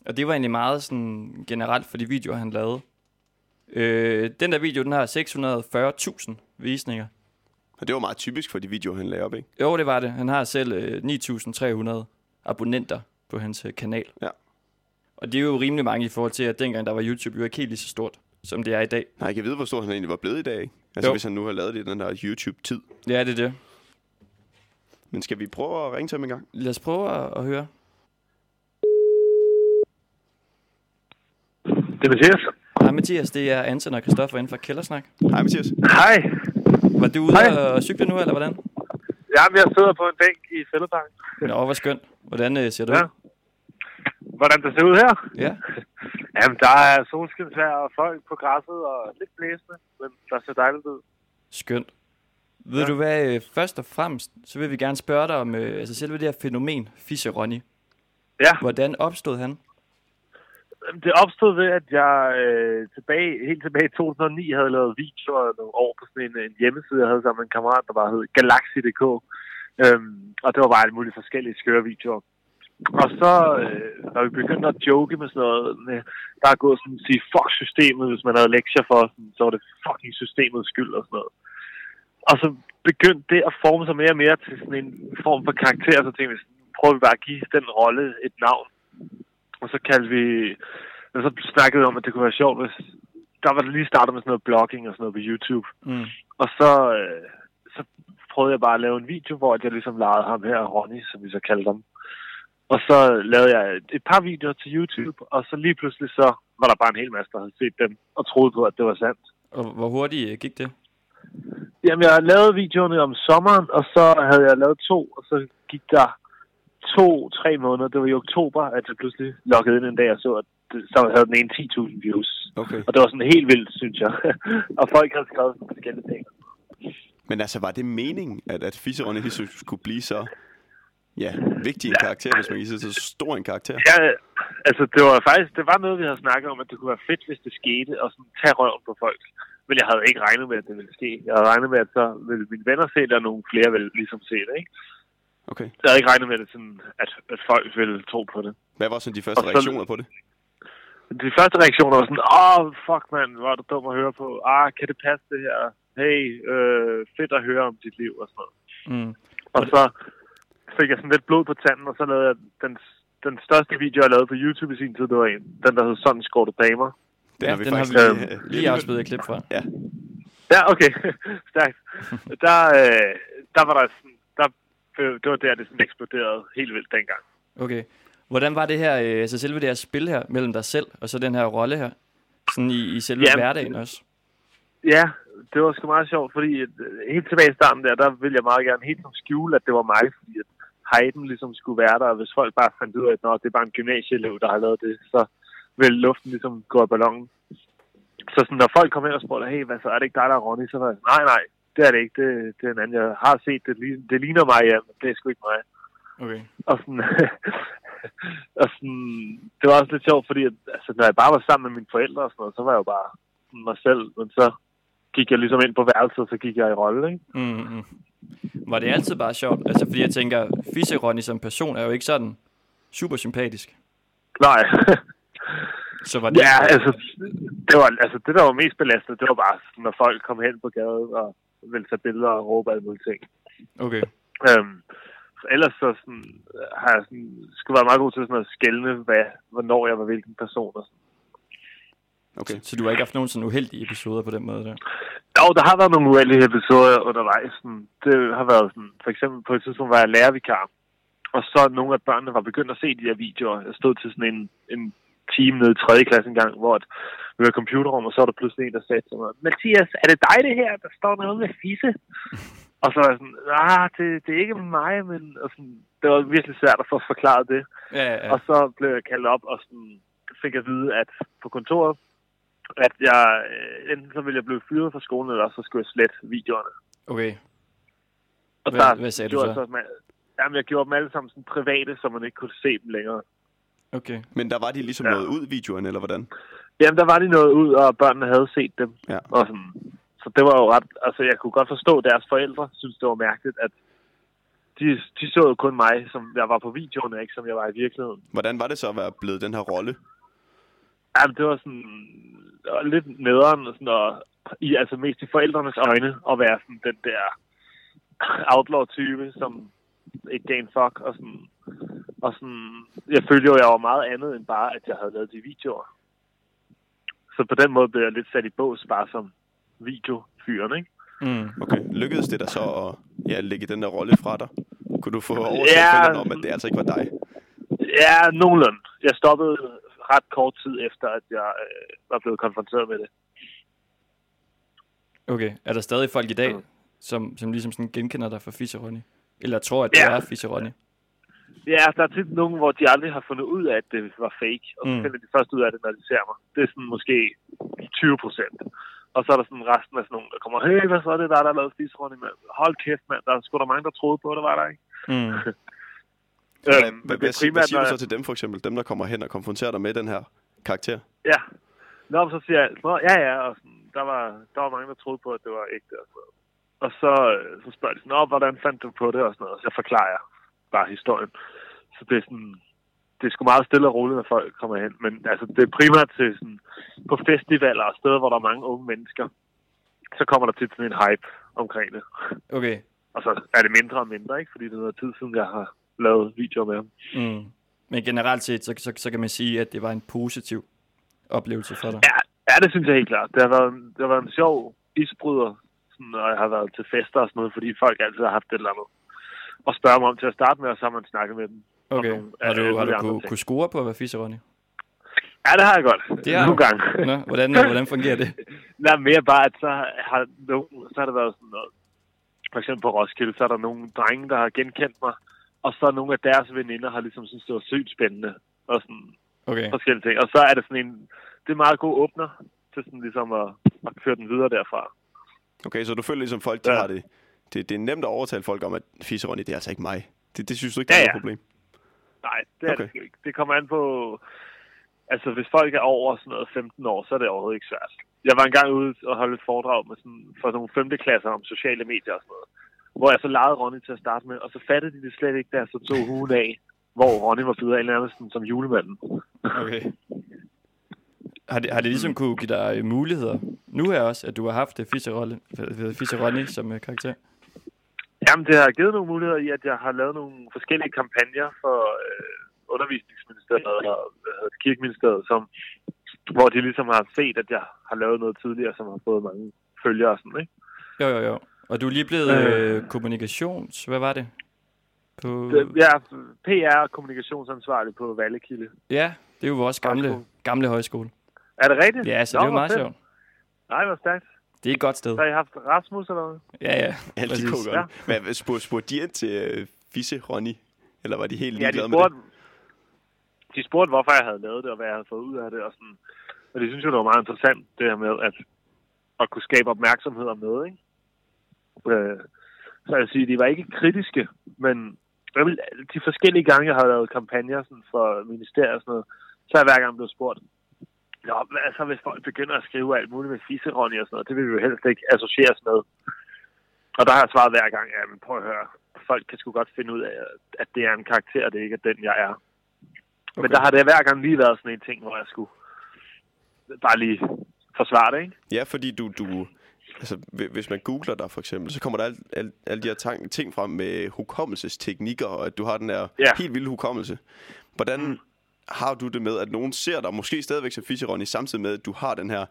Speaker 1: Og det var egentlig meget sådan generelt for de videoer, han lavede. Øh, den der video, den har 640.000 visninger.
Speaker 2: Og det var meget typisk for de videoer, han lagde op, ikke?
Speaker 1: Jo, det var det. Han har selv øh, 9.300 abonnenter på hans øh, kanal.
Speaker 2: Ja.
Speaker 1: Og det er jo rimelig mange i forhold til, at dengang der var YouTube jo ikke helt lige så stort, som det er i dag.
Speaker 2: Nej, jeg kan vide, hvor stor han egentlig var blevet i dag, ikke? Altså,
Speaker 1: Jo.
Speaker 2: hvis han nu har lavet det i den der YouTube-tid.
Speaker 1: Ja, det er det.
Speaker 2: Men skal vi prøve at ringe til ham en gang?
Speaker 1: Lad os prøve at, at høre.
Speaker 4: Det er Mathias.
Speaker 1: Hej Mathias, det er Anton og Christoffer inden for Kældersnak.
Speaker 2: Hej, Mathias.
Speaker 4: Hej.
Speaker 1: Var du ude
Speaker 4: Hej.
Speaker 1: og cykle nu, eller hvordan?
Speaker 4: Jamen, jeg sidder på en bænk i Fældeparken.
Speaker 1: Nå, hvor skønt. Hvordan øh, ser du
Speaker 4: Ja.
Speaker 1: ud?
Speaker 4: Hvordan det ser ud her?
Speaker 1: Ja.
Speaker 4: Jamen, der er solskinsvær og folk på græsset og lidt blæsende, men der ser dejligt ud.
Speaker 1: Skønt. Ved
Speaker 4: Ja.
Speaker 1: du hvad, øh, først og fremmest, så vil vi gerne spørge dig om øh, altså selve det her fænomen, Fischer Ronny.
Speaker 4: Ja.
Speaker 1: Hvordan opstod han?
Speaker 4: Det opstod ved, at jeg øh, tilbage, helt tilbage i 2009 havde lavet videoer nogle år på sådan en, en hjemmeside, jeg havde sammen med en kammerat, der bare hed Galaxy.dk. Øhm, og det var bare alle mulige forskellige skøre videoer. Og så, øh, når vi begyndte at joke med sådan noget, med, der er gået sådan at sige, fuck systemet, hvis man havde lektier for, sådan, så var det fucking systemets skyld og sådan noget. Og så begyndte det at forme sig mere og mere til sådan en form for karakter, så tænkte vi, sådan, prøver vi bare at give den rolle et navn. Og så kaldte vi, og så snakkede om, at det kunne være sjovt, hvis der var det lige startet med sådan noget blogging og sådan noget på YouTube.
Speaker 1: Mm.
Speaker 4: Og så, øh, så prøvede jeg bare at lave en video, hvor jeg ligesom legede ham her, Ronny, som vi så kaldte ham. Og så lavede jeg et- et par videoer til YouTube, og så lige pludselig så var der bare en hel masse, der havde set dem og troede på, at det var sandt.
Speaker 1: Og hvor hurtigt øh, gik det?
Speaker 4: Jamen, jeg lavede videoerne om sommeren, og så havde jeg lavet to, og så gik der to-tre måneder. Det var i oktober, at jeg pludselig loggede ind en dag og så, at det, så havde den ene 10.000 views.
Speaker 2: Okay.
Speaker 4: Og det var sådan helt vildt, synes jeg. og folk havde skrevet sådan forskellige ting.
Speaker 2: Men altså, var det meningen, at, at Fisseronne ligesom skulle blive så ja, vigtig en karakter, hvis man kan sige så stor en karakter?
Speaker 4: Ja, altså det var faktisk, det var noget, vi havde snakket om, at det kunne være fedt, hvis det skete, og sådan tage røven på folk. Men jeg havde ikke regnet med, at det ville ske. Jeg havde regnet med, at så ville mine venner se det, og nogle flere ville ligesom se det, ikke?
Speaker 2: Okay.
Speaker 4: Jeg havde ikke regnet med, det sådan, at, at folk ville tro på det.
Speaker 2: Hvad var så de første
Speaker 4: så-
Speaker 2: reaktioner på det?
Speaker 4: De første reaktioner var sådan, åh, oh, fuck mand, hvor er du dum at høre på. Ah, kan det passe det her? Hey, øh, fedt at høre om dit liv og sådan noget.
Speaker 1: Mm.
Speaker 4: Og så fik jeg sådan lidt blod på tanden, og så lavede jeg den, den største video, jeg lavede på YouTube i sin tid, det var en, den der hed Sådan skår du damer.
Speaker 2: Den
Speaker 1: ja,
Speaker 2: har vi
Speaker 1: den har
Speaker 2: faktisk
Speaker 1: vi
Speaker 2: lige, øh,
Speaker 1: lige afspillet et klip fra.
Speaker 2: Ja.
Speaker 4: Ja, okay. Stærkt. Der, øh, der var der sådan, det var der, det sådan eksploderede helt vildt dengang.
Speaker 1: Okay. Hvordan var det her, øh, altså selve det her spil her, mellem dig selv og så den her rolle her? Sådan i, i selve
Speaker 4: Jamen,
Speaker 1: hverdagen også?
Speaker 4: Ja, det var sgu meget sjovt, fordi øh, helt tilbage i starten der, der ville jeg meget gerne helt som skjule, at det var mig, fordi at hypen ligesom skulle være der, og hvis folk bare fandt ud af, at Nå, det er bare en gymnasieelev, der har lavet det, så ville luften ligesom gå af ballonen. så sådan, når folk kom hen og spurgte, hey, hvad så er det ikke dig, der er Ronny? Så var jeg, nej, nej, det er det ikke. Det, det er en anden. Jeg har set det. Det ligner mig, ja, men det er sgu ikke mig.
Speaker 1: Okay.
Speaker 4: Og sådan, og sådan, det var også lidt sjovt, fordi at, altså, når jeg bare var sammen med mine forældre og sådan noget, så var jeg jo bare mig selv. Men så gik jeg ligesom ind på værelset, og så gik jeg i rolle, ikke?
Speaker 1: Mm, mm. Var det altid bare sjovt? Altså, fordi jeg tænker, Fisse Ronny som person er jo ikke sådan super sympatisk.
Speaker 4: Nej.
Speaker 1: Så var det
Speaker 4: ja, altså, det, var, altså, det, der var mest belastet, det var bare, når folk kom hen på gaden og ville tage billeder og råbe alle mulige ting.
Speaker 1: Okay.
Speaker 4: Øhm, ellers så sådan, har jeg sådan, skulle være meget god til sådan at skælne, hvad, hvornår jeg var hvilken person. Og sådan.
Speaker 2: Okay.
Speaker 1: Så du har ikke haft nogen sådan uheldige episoder på den måde der?
Speaker 4: Jo, der har været nogle uheldige episoder undervejs. Sådan. Det har været sådan, for eksempel på et tidspunkt var jeg lærervikar, og så nogle af børnene var begyndt at se de her videoer. Jeg stod til sådan en, en time nede i 3. klasse engang, hvor at vi var i computerrum, og så var der pludselig en, der sagde til mig, Mathias, er det dig det her, der står noget med fisse? og så var jeg sådan, ah, det, det er ikke mig, men og sådan, det var virkelig svært at få forklaret det.
Speaker 1: Ja, ja, ja.
Speaker 4: Og så blev jeg kaldt op, og sådan, fik at vide, at på kontoret, at jeg øh, enten så ville jeg blive fyret fra skolen, eller så skulle jeg slette videoerne.
Speaker 1: Okay.
Speaker 4: Og
Speaker 1: Hvad- hvad sagde du så?
Speaker 4: jeg med, jamen, jeg gjorde dem alle sammen sådan private, så man ikke kunne se dem længere.
Speaker 1: Okay.
Speaker 2: Men der var de ligesom
Speaker 4: Ja.
Speaker 2: noget ud, videoerne, eller hvordan?
Speaker 4: Jamen, der var de noget ud, og børnene havde set dem.
Speaker 2: Ja.
Speaker 4: Og sådan, så det var jo ret... Altså, jeg kunne godt forstå, at deres forældre synes det var mærkeligt, at de, de så jo kun mig, som jeg var på videoerne, ikke som jeg var i virkeligheden.
Speaker 2: Hvordan var det så at være blevet den her rolle?
Speaker 4: Jamen, det var sådan det var lidt nederen, og sådan, og i, altså mest i forældrenes øjne, at være sådan den der outlaw-type, som ikke gav en fuck, og sådan, og sådan, jeg følte jo, jeg var meget andet end bare, at jeg havde lavet de videoer. Så på den måde blev jeg lidt sat i bås, bare som videofyren, ikke?
Speaker 1: Mm.
Speaker 2: Okay. Lykkedes det dig så at ja, lægge den der rolle fra dig? Kunne du få overtalt
Speaker 4: Ja.
Speaker 2: om, at det altså ikke var dig?
Speaker 4: Ja, nogenlunde. Jeg stoppede ret kort tid efter, at jeg øh, var blevet konfronteret med det.
Speaker 1: Okay. Er der stadig folk i dag,
Speaker 4: Ja.
Speaker 1: som, som ligesom sådan genkender dig for Fisse Ronny? Eller tror, at det
Speaker 4: Ja.
Speaker 1: er Fisse Ronny?
Speaker 4: Ja, der er tit nogen, hvor de aldrig har fundet ud af, at det var fake. Og så
Speaker 1: Mm.
Speaker 4: finder de først ud af det, når de ser mig. Det er sådan måske 20 procent. Og så er der sådan resten af sådan nogen, der kommer, hey, hvad så er det der, der har lavet fiskeronde, mand? Hold kæft, mand. Der er sgu da mange, der troede på, det var der ikke.
Speaker 1: Mm.
Speaker 4: Øhm,
Speaker 2: hvad,
Speaker 4: det
Speaker 2: hvad,
Speaker 4: er
Speaker 2: siger- hvad siger du så
Speaker 4: jeg-
Speaker 2: til dem for eksempel? Dem, der kommer hen og konfronterer dig med den her karakter?
Speaker 4: Ja. Nå, men så siger jeg, Nå, ja, ja, og sådan, der, var, der var mange, der troede på, at det var ægte. Og, sådan noget. og så, øh, så spørger de sådan, Nå, hvordan fandt du på det? Og sådan noget. Og så forklarer jeg bare historien. Så det er sådan, det er sgu meget stille og roligt, når folk kommer hen. Men altså, det er primært til sådan, på festivaler og steder, hvor der er mange unge mennesker. Så kommer der tit sådan en hype omkring det.
Speaker 1: Okay.
Speaker 4: Og så er det mindre og mindre, ikke? Fordi det er noget tid siden, jeg har lavet videoer med ham.
Speaker 1: Mm. Men generelt set, så, så, så kan man sige, at det var en positiv oplevelse for dig.
Speaker 4: Ja, ja, det synes jeg helt klart. Det har været, det har været en sjov isbryder, sådan, når jeg har været til fester og sådan noget, fordi folk altid har haft et eller andet og spørge mig om til at starte med, og så har man snakket med dem.
Speaker 1: Okay.
Speaker 4: nogle-
Speaker 1: Har du, har du kunne, kunne score på at være Fisse Ronny?
Speaker 4: Ja, det har jeg godt.
Speaker 1: Det har
Speaker 4: Nogle gange.
Speaker 1: Nå, hvordan, hvordan fungerer det?
Speaker 4: Nej, mere bare, at så har, nogen, så har det været sådan noget. For eksempel på Roskilde, så er der nogle drenge, der har genkendt mig, og så nogle af deres veninder har ligesom synes, det var sygt spændende, og sådan
Speaker 1: Okay.
Speaker 4: forskellige ting. Og så er det sådan en, det er meget god åbner til sådan ligesom at, at køre den videre derfra.
Speaker 2: Okay, så du føler ligesom folk, de
Speaker 4: Ja.
Speaker 2: har det, det... Det er nemt at overtale folk om, at Fisse Ronny, det er altså ikke mig. Det, det synes du ikke, der
Speaker 4: Ja,
Speaker 2: er
Speaker 4: ja.
Speaker 2: noget problem?
Speaker 4: Nej, det er
Speaker 2: Okay.
Speaker 4: okay. det ikke. Det kommer an på... Altså, hvis folk er over sådan noget 15 år, så er det overhovedet ikke svært. Jeg var engang ude og holde et foredrag med sådan, for nogle femte klasser om sociale medier og sådan noget. Hvor jeg så legede Ronny til at starte med, og så fattede de det slet ikke, jeg så tog huen af, hvor Ronny var blevet af nærmest som julemanden.
Speaker 1: Okay. Har det, har det ligesom kunne give dig muligheder nu her også, at du har haft det Fisse, rolle, Fisse Ronny som karakter?
Speaker 4: Jamen, det har givet nogle muligheder i, at jeg har lavet nogle forskellige kampagner for øh, undervisningsministeriet og det, kirkeministeriet, som, hvor de ligesom har set, at jeg har lavet noget tidligere, som har fået mange følgere og sådan, ikke?
Speaker 1: Jo, jo, jo. Og du er lige blevet
Speaker 4: Øh.
Speaker 1: øh, kommunikations... Hvad var det? På...
Speaker 4: Jeg er PR og kommunikationsansvarlig på Vallekilde.
Speaker 1: Ja, det er jo vores gamle, gamle højskole.
Speaker 4: Er det rigtigt?
Speaker 1: Ja, så
Speaker 4: Nå,
Speaker 1: det er jo meget
Speaker 4: fedt.
Speaker 1: sjovt.
Speaker 4: Nej, hvor stærkt.
Speaker 1: Det er et godt sted.
Speaker 4: Så har I haft Rasmus eller hvad?
Speaker 1: Ja, ja.
Speaker 2: Alt de kunne godt. Hvad, hvad, spurgte, spurgte de ind til uh, Fisse Ronny? Eller var de helt
Speaker 4: Ja, de
Speaker 2: ligeglade med
Speaker 4: spurgte,
Speaker 2: det?
Speaker 4: de spurgte, hvorfor jeg havde lavet det, og hvad jeg havde fået ud af det, og sådan. Og det synes jeg, det var meget interessant, det her med at, at kunne skabe opmærksomhed om noget, ikke? Øh, så jeg vil sige, de var ikke kritiske, men jeg vil, de forskellige gange, jeg har lavet kampagner sådan for ministerier og sådan noget, så er jeg hver gang blevet spurgt, Nå, hvad så hvis folk begynder at skrive alt muligt med fisseronny og sådan noget, det vil vi jo helst ikke associeres med. Og der har jeg svaret hver gang, ja, men prøv at høre, folk kan sgu godt finde ud af, at det er en karakter, og det ikke er den, jeg er. Okay. Men der har det hver gang lige været sådan en ting, hvor jeg skulle bare lige forsvare det, ikke?
Speaker 2: Ja, fordi du, du altså, hvi- hvis man googler dig for eksempel, så kommer der alle al, al de her ting frem med hukommelsesteknikker, og at du har den her
Speaker 4: Ja.
Speaker 2: helt vilde hukommelse. Hvordan mm. Har du det med, at nogen ser dig måske stadigvæk som Fischeroni, samtidig med, at du har den her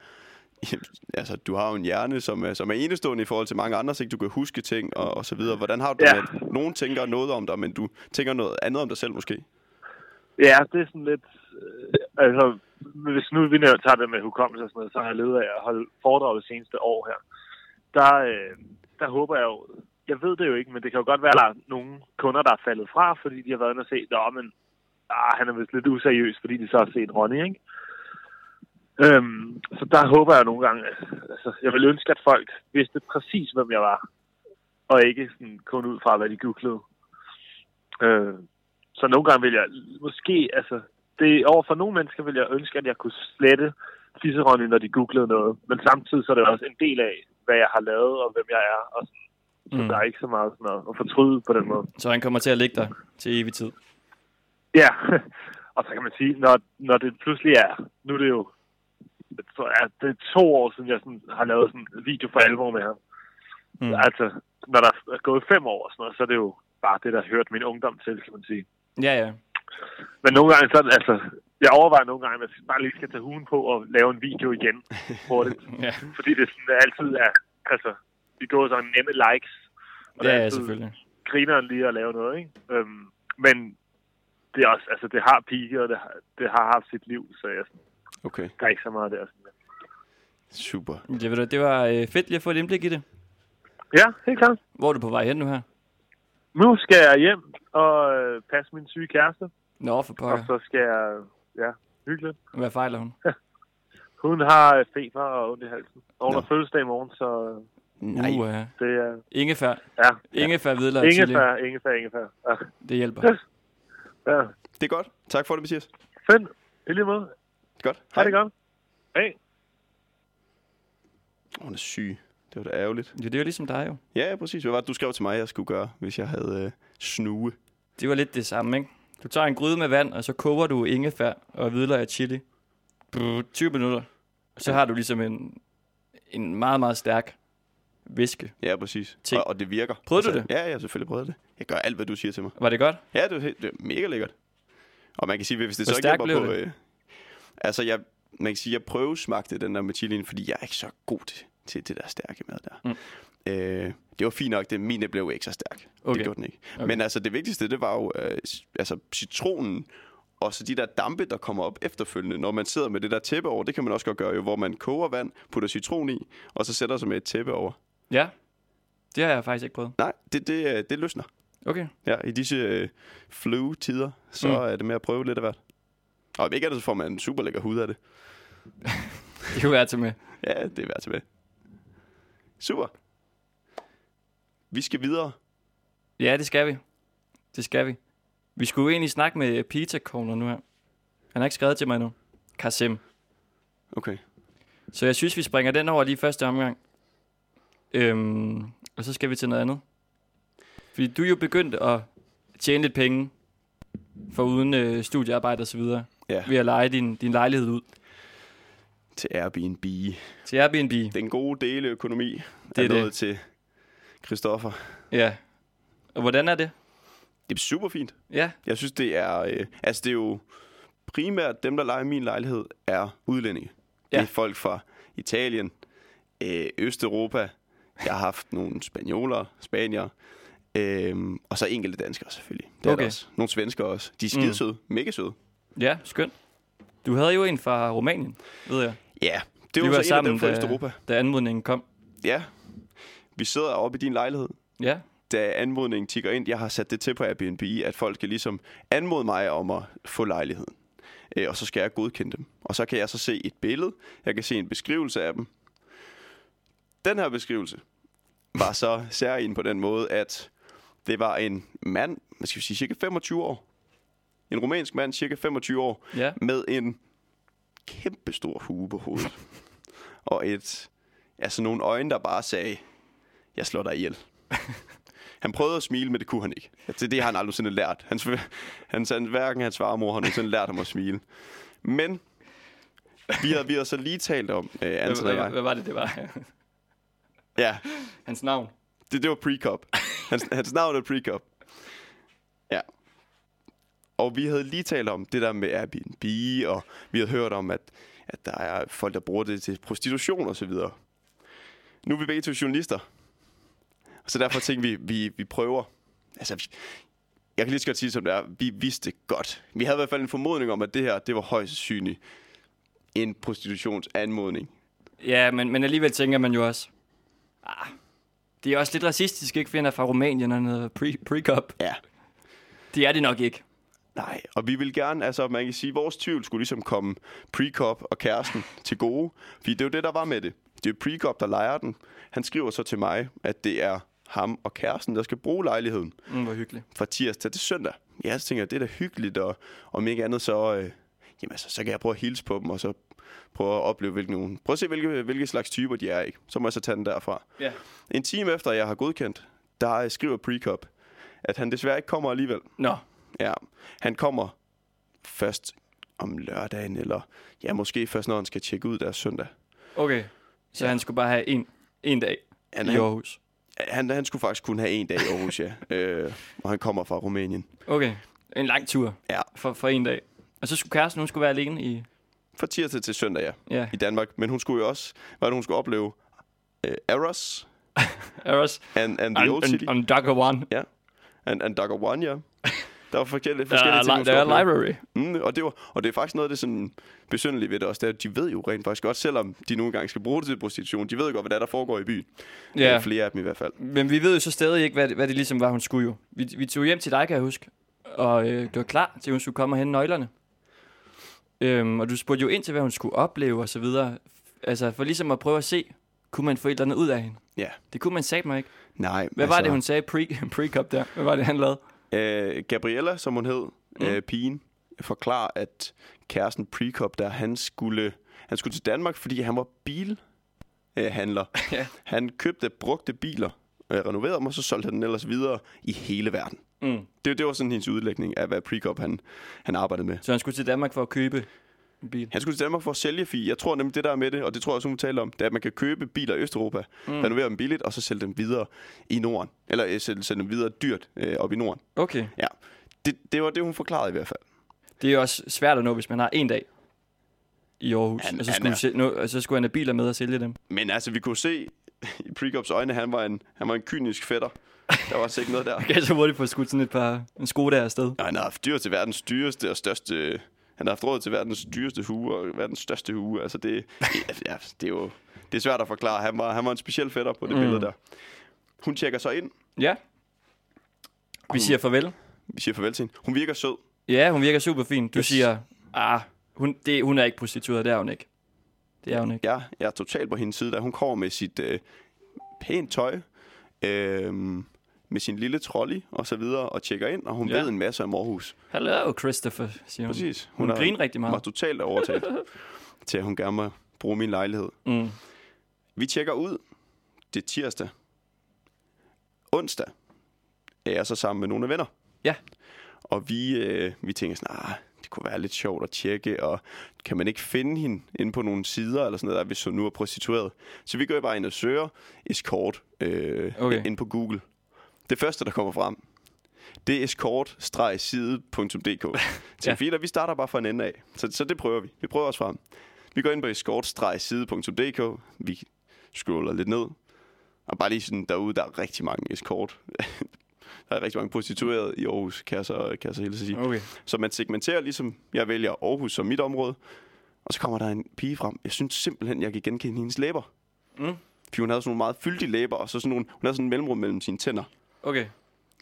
Speaker 2: altså, du har jo en hjerne, som er, som er enestående i forhold til mange andre, så du kan huske ting og, og så videre. Hvordan har du det
Speaker 4: Ja.
Speaker 2: med, at nogen tænker noget om dig, men du tænker noget andet om dig selv måske?
Speaker 4: Ja, det er sådan lidt... Øh, altså, hvis nu vi tager det med hukommelse og sådan noget, så har jeg levet af at holde foredrag det seneste år her. Der, øh, der håber jeg jo... Jeg ved det jo ikke, men det kan jo godt være, at der er nogle kunder, der er faldet fra, fordi de har været inde og at men, ah, han er vist lidt useriøs, fordi de så har set Ronny, ikke? Øhm, så der håber jeg nogle gange... Altså, jeg vil ønske, at folk vidste præcis, hvem jeg var, og ikke sådan kun ud fra, hvad de googlede. Øh, så nogle gange vil jeg måske, altså, det, over for nogle mennesker vil jeg ønske, at jeg kunne slette fisseronny, når de googlede noget. Men samtidig så er det også en del af, hvad jeg har lavet og hvem jeg er. Og sådan. Så
Speaker 1: Mm.
Speaker 4: der er ikke så meget sådan noget at fortryde på den måde.
Speaker 1: Så han kommer til at ligge der til evig tid.
Speaker 4: Ja, og så kan man sige, når, når det pludselig er, nu er det jo, tror, ja, det er to år siden, jeg sådan, har lavet sådan en video for alvor med ham.
Speaker 1: Mm.
Speaker 4: Altså, når der er gået fem år og sådan noget, så er det jo bare det, der har hørt min ungdom til, kan man sige.
Speaker 1: Ja, ja.
Speaker 4: Men nogle gange, så er det, altså, jeg overvejer nogle gange, at jeg bare lige skal tage hugen på og lave en video igen hurtigt.
Speaker 1: Ja,
Speaker 4: fordi det sådan, altid er, altså, vi går sådan nemme likes. Og
Speaker 1: ja,
Speaker 4: er
Speaker 1: ja selvfølgelig.
Speaker 4: grineren lige at lave noget, ikke? Øhm, men det er også, altså, det har pigget, og det har, det har haft sit liv, så jeg, sådan,
Speaker 2: Okay,
Speaker 4: der er ikke så meget der. Sådan.
Speaker 2: super.
Speaker 1: Jeg ved, du, det var øh, fedt lige at få et indblik i det.
Speaker 4: Ja, helt klart.
Speaker 1: Hvor er du på vej hen nu her?
Speaker 4: Nu skal jeg hjem og øh, passe min syge kæreste,
Speaker 1: Nå, for
Speaker 4: og
Speaker 1: pokker.
Speaker 4: så skal jeg, ja, hyggeligt.
Speaker 1: Hvad fejler hun?
Speaker 4: Hun har øh, feber og ondt i halsen. Og hun
Speaker 2: Nå.
Speaker 4: har fødselsdag i morgen, så øh,
Speaker 2: Nej,
Speaker 1: Uh,
Speaker 4: det er,
Speaker 1: ingefær.
Speaker 4: ja,
Speaker 1: Ingefær vidler chili.
Speaker 4: ingefær, ingefær, ingefær. Ja.
Speaker 1: Det hjælper.
Speaker 4: Ja.
Speaker 2: det er godt. Tak for det, Mathias.
Speaker 4: Fedt. I lige måde.
Speaker 2: Godt.
Speaker 4: Ha' det godt. Hej.
Speaker 2: Hun er syg. Det var da ærgerligt.
Speaker 1: Ja, det er jo ligesom dig jo.
Speaker 2: Ja, ja, præcis. Hvad var det, du skrev til mig, jeg skulle gøre, hvis jeg havde øh, snue?
Speaker 1: Det var lidt det samme, ikke? Du tager en gryde med vand, og så koger du ingefær og hvidløg af chili. Brrr, 20 minutter. Så har du ligesom en, en meget, meget stærk væske.
Speaker 2: Ja, præcis.
Speaker 1: Ting.
Speaker 2: Og, og det virker.
Speaker 1: Prøvede du det?
Speaker 2: Ja, jeg selvfølgelig prøvet det. Jeg gør alt, hvad du siger til mig.
Speaker 1: Var det godt?
Speaker 2: Ja, det er, helt, det er mega lækkert. Og man kan sige, hvis det
Speaker 1: Hvor
Speaker 2: så ikke hjælper på... Øh, altså, jeg, man kan sige, jeg prøvesmagte den der med chilien, fordi jeg er ikke så god til, til det der stærke mad der.
Speaker 1: Mm.
Speaker 2: Øh, det var fint nok, det mine blev ikke så stærk.
Speaker 1: Okay.
Speaker 2: Det gjorde den ikke.
Speaker 1: Okay.
Speaker 2: Men altså, det vigtigste, det var jo øh, altså, citronen, og så de der dampe, der kommer op efterfølgende, når man sidder med det der tæppe over, det kan man også godt gøre jo, hvor man koger vand, putter citron i, og så sætter sig med et tæppe over.
Speaker 1: Ja. Det har jeg faktisk ikke prøvet.
Speaker 2: Nej, det, det, øh, det løsner.
Speaker 1: Okay.
Speaker 2: Ja, i disse øh, flu-tider, så
Speaker 1: Mm.
Speaker 2: er det med at prøve lidt af hvert. Og om ikke andet, så får man en super lækker hud af det.
Speaker 1: Det kunne være til med.
Speaker 2: Ja, det er værd til med. Super. Vi skal videre.
Speaker 1: Ja, det skal vi. Det skal vi. Vi skulle egentlig snakke med Peter Corner nu her. Han har ikke skrevet til mig endnu. Kasim.
Speaker 2: Okay.
Speaker 1: Så jeg synes, vi springer den over lige første omgang. Øhm, og så skal vi til noget andet. Fordi du er jo begyndt at tjene lidt penge for uden øh, studiearbejde og så videre.
Speaker 2: Ja.
Speaker 1: Ved at lege din, din lejlighed ud
Speaker 2: Til Airbnb.
Speaker 1: til Airbnb.
Speaker 2: Den gode deleøkonomi
Speaker 1: Det
Speaker 2: det
Speaker 1: er
Speaker 2: er nået til Christoffer.
Speaker 1: Ja. Og hvordan er det?
Speaker 2: Det er super fint.
Speaker 1: Ja.
Speaker 2: Jeg synes, det er... Øh, altså, det er jo primært dem, der leger min lejlighed, er udlændinge. Ja. Det er folk fra Italien, øh, Østeuropa. Jeg har haft nogle spanioler, spanier, øh, og så enkelte danskere selvfølgelig. Det er
Speaker 1: Okay.
Speaker 2: der også. Nogle svensker også. De er skidesøde. Mm. Mega søde.
Speaker 1: Ja, skønt. Du havde jo en fra Rumænien, ved jeg.
Speaker 2: Ja, det var,
Speaker 1: var
Speaker 2: så en af
Speaker 1: sammen,
Speaker 2: dem fra
Speaker 1: da-
Speaker 2: Østeuropa.
Speaker 1: Da anmodningen kom.
Speaker 2: Ja. Vi sidder oppe i din lejlighed.
Speaker 1: Ja.
Speaker 2: Da anmodningen tigger ind, jeg har sat det til på Airbnb, at folk skal ligesom anmode mig om at få lejligheden. øh, og så skal jeg godkende dem. Og så kan jeg så se et billede, jeg kan se en beskrivelse af dem. Den her beskrivelse var så særlig på den måde, at det var en mand, hvad skal sige, cirka 25 år. En rumænsk mand, cirka 25 år,
Speaker 1: Ja.
Speaker 2: med en kæmpe stor hue på hovedet. og et, altså nogle øjne, der bare sagde, jeg slår dig ihjel. Han prøvede at smile, men det kunne han ikke. Det, det har han aldrig sådan lært. Hans, hans, hans, hverken hans far og mor har nogensinde lært ham at smile. Men vi har, vi har så lige talt om, øh,
Speaker 1: Hvad,
Speaker 2: Anton og
Speaker 1: hvad,
Speaker 2: jeg.
Speaker 1: hvad var det, det var?
Speaker 2: Ja,
Speaker 1: Hans navn.
Speaker 2: det, det var pre-cup. Hans, hans navn er pre-cup. Ja. Og vi havde lige talt om det der med Airbnb, og vi havde hørt om, at, at der er folk, der bruger det til prostitution og så videre. Nu er vi begge to journalister. Så derfor tænkte vi, vi, vi prøver. Altså, jeg kan lige så godt sige, som det er. Vi vidste godt. Vi havde i hvert fald en formodning om, at det her, det var højst sandsynligt en prostitutionsanmodning.
Speaker 1: Ja, men, men alligevel tænker man jo også, ah, det er også lidt racistisk, ikke? Fordi han er fra Rumænien, og pre, pre-cup.
Speaker 2: Ja.
Speaker 1: Det er det nok ikke.
Speaker 2: Nej, og vi vil gerne, altså man kan sige, vores tvivl skulle ligesom komme Precop og kæresten til gode. Fordi det er jo det, der var med det. Det er Precop, der leger den. Han skriver så til mig, at det er ham og kæresten, der skal bruge lejligheden
Speaker 1: Mm, hvor hyggeligt.
Speaker 2: fra tirsdag til søndag. Ja, så tænker jeg, det er da hyggeligt, og om ikke andet, så, øh, jamen, altså, så kan jeg prøve at hilse på dem, og så prøve at opleve, hvilke nogen. Prøv at se, hvilke, hvilke slags typer de er, ikke? Så må jeg så tage den derfra.
Speaker 1: Ja.
Speaker 2: En time efter, jeg har godkendt, der skriver Precop, at han desværre ikke kommer alligevel.
Speaker 1: Nå,
Speaker 2: Ja, han kommer først om lørdagen, eller ja, måske først, når han skal tjekke ud der søndag.
Speaker 1: okay. Så
Speaker 2: Ja.
Speaker 1: han skulle bare have en, en dag
Speaker 2: Han,
Speaker 1: i
Speaker 2: han,
Speaker 1: Aarhus.
Speaker 2: han, han skulle faktisk kun have en dag i Aarhus, ja. øh, og han kommer fra Rumænien.
Speaker 1: Okay. En lang tur
Speaker 2: Ja,
Speaker 1: for, for en dag. Og så skulle kæresten, hun skulle være alene i...
Speaker 2: fra tirsdag til søndag, ja,
Speaker 1: Ja,
Speaker 2: i Danmark. Men hun skulle jo også, hvad det, hun skulle opleve? Uh, Eros
Speaker 1: Eros.
Speaker 2: and, and the Old City.
Speaker 1: On, on Dagger One.
Speaker 2: And, and Dagger One, ja. Der var forskellige,
Speaker 1: Der
Speaker 2: forskellige
Speaker 1: er,
Speaker 2: ting,
Speaker 1: der er library.
Speaker 2: Mm, og, det var, og det er faktisk noget af det sådan besynderlige ved det også, det er, at de ved jo rent faktisk godt, selvom de nogle gange skal bruge det til prostitution, de ved jo godt, hvad der, er, der foregår i byen.
Speaker 1: Ja.
Speaker 2: Ja. Flere af dem i hvert fald.
Speaker 1: Men vi ved jo så stadig ikke, hvad det, hvad det ligesom var, hun skulle jo. Vi, vi tog hjem til dig, kan jeg huske. Og øh, det var klar til, at hun skulle komme og hente nøglerne. Øhm, og du spurgte jo ind til, hvad hun skulle opleve og så videre. Altså, for ligesom at prøve at se, kunne man få et eller andet ud af hende.
Speaker 2: Ja.
Speaker 1: Det kunne man sagt mig ikke.
Speaker 2: Nej,
Speaker 1: Hvad altså... var det, hun sagde pre, pre-cup der? Hvad var det, han lavede?
Speaker 2: Øh, Gabriella, som hun hed,
Speaker 1: Mm.
Speaker 2: øh, pigen, forklarer, at kæresten Precop, der han skulle, han skulle til Danmark, fordi han var bilhandler. Øh.
Speaker 1: Ja.
Speaker 2: Han købte brugte biler, øh, renoverede dem, og så solgte han den ellers videre i hele verden.
Speaker 1: Mm.
Speaker 2: Det, det var sådan hendes udlægning af, hvad Precop han, han arbejdede med.
Speaker 1: Så han skulle til Danmark for at købe en bil.
Speaker 2: Han skulle til Danmark for at sælge fi. Jeg tror nemlig, det der er med det, og det tror jeg også, hun taler om, det er, at man kan købe biler i Østeuropa, mm. renovere dem billigt, og så sælge dem videre i Norden. Eller øh, sælge, sælge dem videre dyrt øh, op i Norden.
Speaker 1: Okay.
Speaker 2: Ja, det, det var det, hun forklarede i hvert fald.
Speaker 1: Det er også svært at nå, hvis man har en dag i Aarhus.
Speaker 2: Han-
Speaker 1: og så
Speaker 2: han
Speaker 1: skulle,
Speaker 2: er-
Speaker 1: er... nå, og så skulle han have biler med og sælge dem.
Speaker 2: Men altså, vi kunne se i Precops øjne, han var en, han var en kynisk fætter. Der var altså ikke noget der.
Speaker 1: Kan jeg så hurtigt få skudt sådan et par en sko der afsted?
Speaker 2: Og han har haft dyr til verdens dyreste og største... Han har haft råd til verdens dyreste hue og verdens største hue. Altså, det, det, ja, det er jo det er svært at forklare. Han var, han var en speciel fætter på det
Speaker 1: Mm.
Speaker 2: billede der. Hun tjekker så ind.
Speaker 1: Ja. Vi siger farvel.
Speaker 2: Vi siger farvel til hende. Hun virker sød.
Speaker 1: Ja, hun virker super fin. Du
Speaker 2: Yes.
Speaker 1: siger, ah, hun, det, hun er ikke prostitueret, det er hun ikke. Det er hun ikke.
Speaker 2: Jeg, jeg er totalt på hendes side, da hun kommer med sit øh, pænt tøj. Øh, med sin lille trolley og så videre, og tjekker ind, og hun
Speaker 1: Ja.
Speaker 2: ved en masse om Aarhus.
Speaker 1: Hello, Christopher, siger hun.
Speaker 2: Præcis.
Speaker 1: Hun, hun
Speaker 2: er-
Speaker 1: griner rigtig
Speaker 2: var
Speaker 1: meget.
Speaker 2: totalt overtalt til, at hun gerne må bruge min lejlighed.
Speaker 1: Mm.
Speaker 2: Vi tjekker ud. Det er tirsdag. Onsdag er jeg så sammen med nogle af venner.
Speaker 1: Ja.
Speaker 2: Og vi, øh, vi tænker sådan, ah, det kunne være lidt sjovt at tjekke, og kan man ikke finde hende inde på nogle sider, eller sådan noget, der, hvis hun nu er prostitueret. Så vi går bare ind og søger escort øh,
Speaker 1: Okay.
Speaker 2: okay. ind på Google. Det første, der kommer frem, det er escort-side.dk.
Speaker 1: Ja.
Speaker 2: vi starter bare fra en ende af. Så, så det prøver vi. Vi prøver os frem. Vi går ind på escort-side.dk. Vi scroller lidt ned. Og bare lige sådan derude, der er rigtig mange escort. der er rigtig mange prostituerede i Aarhus, kan jeg så, kan jeg så hele sige.
Speaker 1: Okay.
Speaker 2: Så man segmenterer ligesom, jeg vælger Aarhus som mit område. Og så kommer der en pige frem. Jeg synes simpelthen, jeg kan genkende hendes læber.
Speaker 1: Mm.
Speaker 2: For hun havde sådan nogle meget fyldige læber, og så sådan nogle, hun havde sådan en mellemrum mellem sine tænder.
Speaker 1: Okay.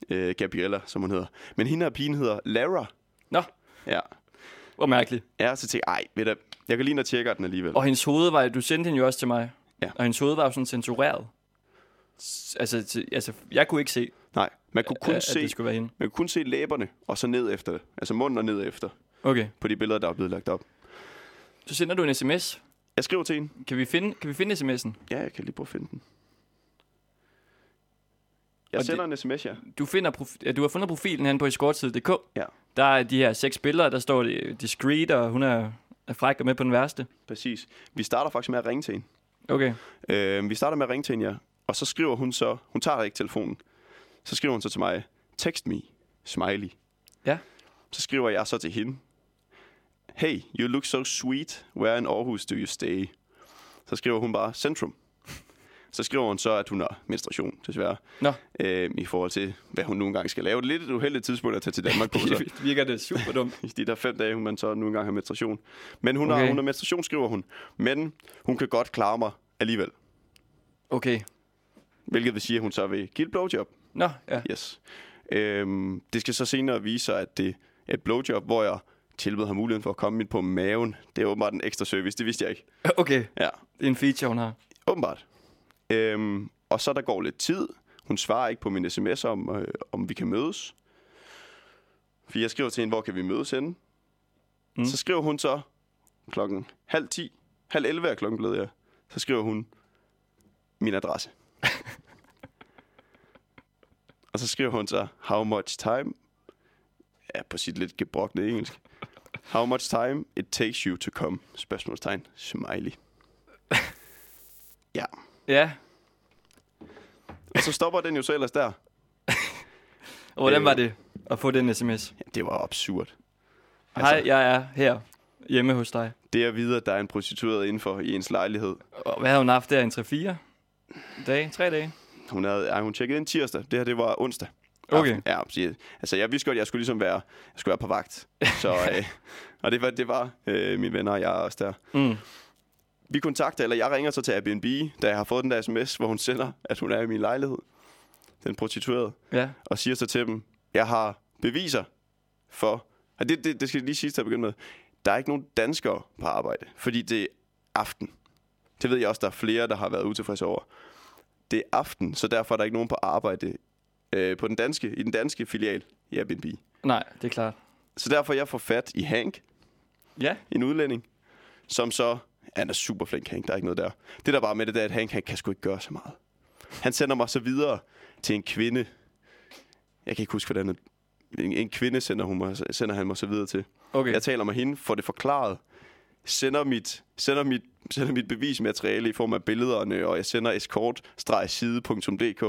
Speaker 2: Øh, Gabriella, som hun hedder. Men hende her pigen hedder Lara.
Speaker 1: Nå.
Speaker 2: Ja.
Speaker 1: Hvor mærkeligt.
Speaker 2: Ja, så tænkte jeg, ej, ved du, jeg kan lige nå tjekke den alligevel.
Speaker 1: Og hendes hoved var, du sendte hende jo også til mig.
Speaker 2: Ja.
Speaker 1: Og hendes hoved var jo sådan censureret. Altså, til, altså jeg kunne ikke se,
Speaker 2: Nej, man kunne kun
Speaker 1: at,
Speaker 2: se,
Speaker 1: at det skulle være hende.
Speaker 2: man kunne kun se læberne, og så ned efter det. Altså munden og ned efter,
Speaker 1: Okay.
Speaker 2: på de billeder, der er blevet lagt op.
Speaker 1: Så sender du en sms.
Speaker 2: Jeg skriver til hende.
Speaker 1: Kan vi finde, kan vi finde sms'en?
Speaker 2: Ja, jeg kan lige prøve at finde den. Jeg
Speaker 1: Og
Speaker 2: sender en sms, ja.
Speaker 1: Du, finder profi- du har fundet profilen hen på escortside.dk.
Speaker 2: Ja.
Speaker 1: Der er de her seks billeder, der står det discreet, og hun er, er fræk og med på den værste.
Speaker 2: Præcis. Vi starter faktisk med at ringe til hende.
Speaker 1: Okay.
Speaker 2: Øh, vi starter med at ringe til hende, ja. Og så skriver hun så, hun tager ikke telefonen. Så skriver hun så til mig, text me, smiley.
Speaker 1: Ja.
Speaker 2: Så skriver jeg så til hende, hey, you look so sweet, where in Aarhus do you stay? Så skriver hun bare, Centrum. Så skriver hun så, at hun har menstruation, desværre.
Speaker 1: Nå.
Speaker 2: Øh, I forhold til, hvad hun nogle gange skal lave. Det er lidt et uheldigt tidspunkt at tage til Danmark på. Så.
Speaker 1: Det virker det super dumt.
Speaker 2: I de der fem dage, hun man så nogle gange har menstruation. Men hun, okay. har, hun har menstruation, skriver hun. Men hun kan godt klare mig alligevel.
Speaker 1: Okay.
Speaker 2: Hvilket vil sige, at hun så vil give et blowjob.
Speaker 1: Nå, ja.
Speaker 2: Yes. Øhm, det skal så senere vise sig, at det er et blowjob, hvor jeg tilbød ham muligheden for at komme ind på maven. Det er åbenbart en ekstra service, det vidste jeg ikke.
Speaker 1: Okay.
Speaker 2: Ja,
Speaker 1: Det er en feature, hun har.
Speaker 2: åbenbart. Øhm, og så der går lidt tid. Hun svarer ikke på min sms om, øh, om vi kan mødes. For jeg skriver til hende, hvor kan vi mødes henne?
Speaker 1: Mm.
Speaker 2: Så skriver hun så klokken halv ti, halv 11 er klokken blevet, ja. Så skriver hun min adresse. og så skriver hun så, how much time, ja, på sit lidt gebrokne engelsk. How much time it takes you to come? Spørgsmålstegn. Smiley. Ja. Og så stopper den jo så ellers der.
Speaker 1: Og hvordan
Speaker 2: Øh.
Speaker 1: var det at få den sms?
Speaker 2: Det var absurd.
Speaker 1: Hej, jeg er her hjemme hos dig.
Speaker 2: Det at vide, at der er en prostitueret indenfor i ens lejlighed.
Speaker 1: Og hvad havde hun haft der? En 3-4 dage? 3 dage?
Speaker 2: Hun havde, ja, hun tjekkede ind tirsdag. Det her, det var onsdag.
Speaker 1: Okay.
Speaker 2: Aften. Ja, så jeg- altså jeg vidste godt, at jeg skulle ligesom være, jeg skulle være på vagt. Så, øh, og det var, det var øh, mine venner og jeg også der.
Speaker 1: Mm.
Speaker 2: Vi kontakter, eller jeg ringer så til Airbnb, da jeg har fået den der sms, hvor hun sender, at hun er i min lejlighed. Den prostituerede.
Speaker 1: Ja.
Speaker 2: Og siger så til dem, jeg har beviser for, og det, det, det skal jeg lige sige til at begynde med, der er ikke nogen danskere på arbejde, fordi det er aften. Det ved jeg også, der er flere, der har været utilfredse over. Det er aften, så derfor er der ikke nogen på arbejde øh, på den danske, i den danske filial i Airbnb.
Speaker 1: Nej, det er klart.
Speaker 2: Så derfor jeg får fat i Hank,
Speaker 1: Ja.
Speaker 2: en udlænding, som så, han er super flink Hank, der er ikke noget der. Det der bare med det, der, er, at Hank han kan sgu ikke gøre så meget. Han sender mig så videre til en kvinde. Jeg kan ikke huske, hvordan det- en, en kvinde sender, hun mig, sender han mig så videre til.
Speaker 1: Okay.
Speaker 2: Jeg taler med hende, får det forklaret, sender mit, sender mit, sender mit bevismateriale i form af billederne, og jeg sender escort-side.dk.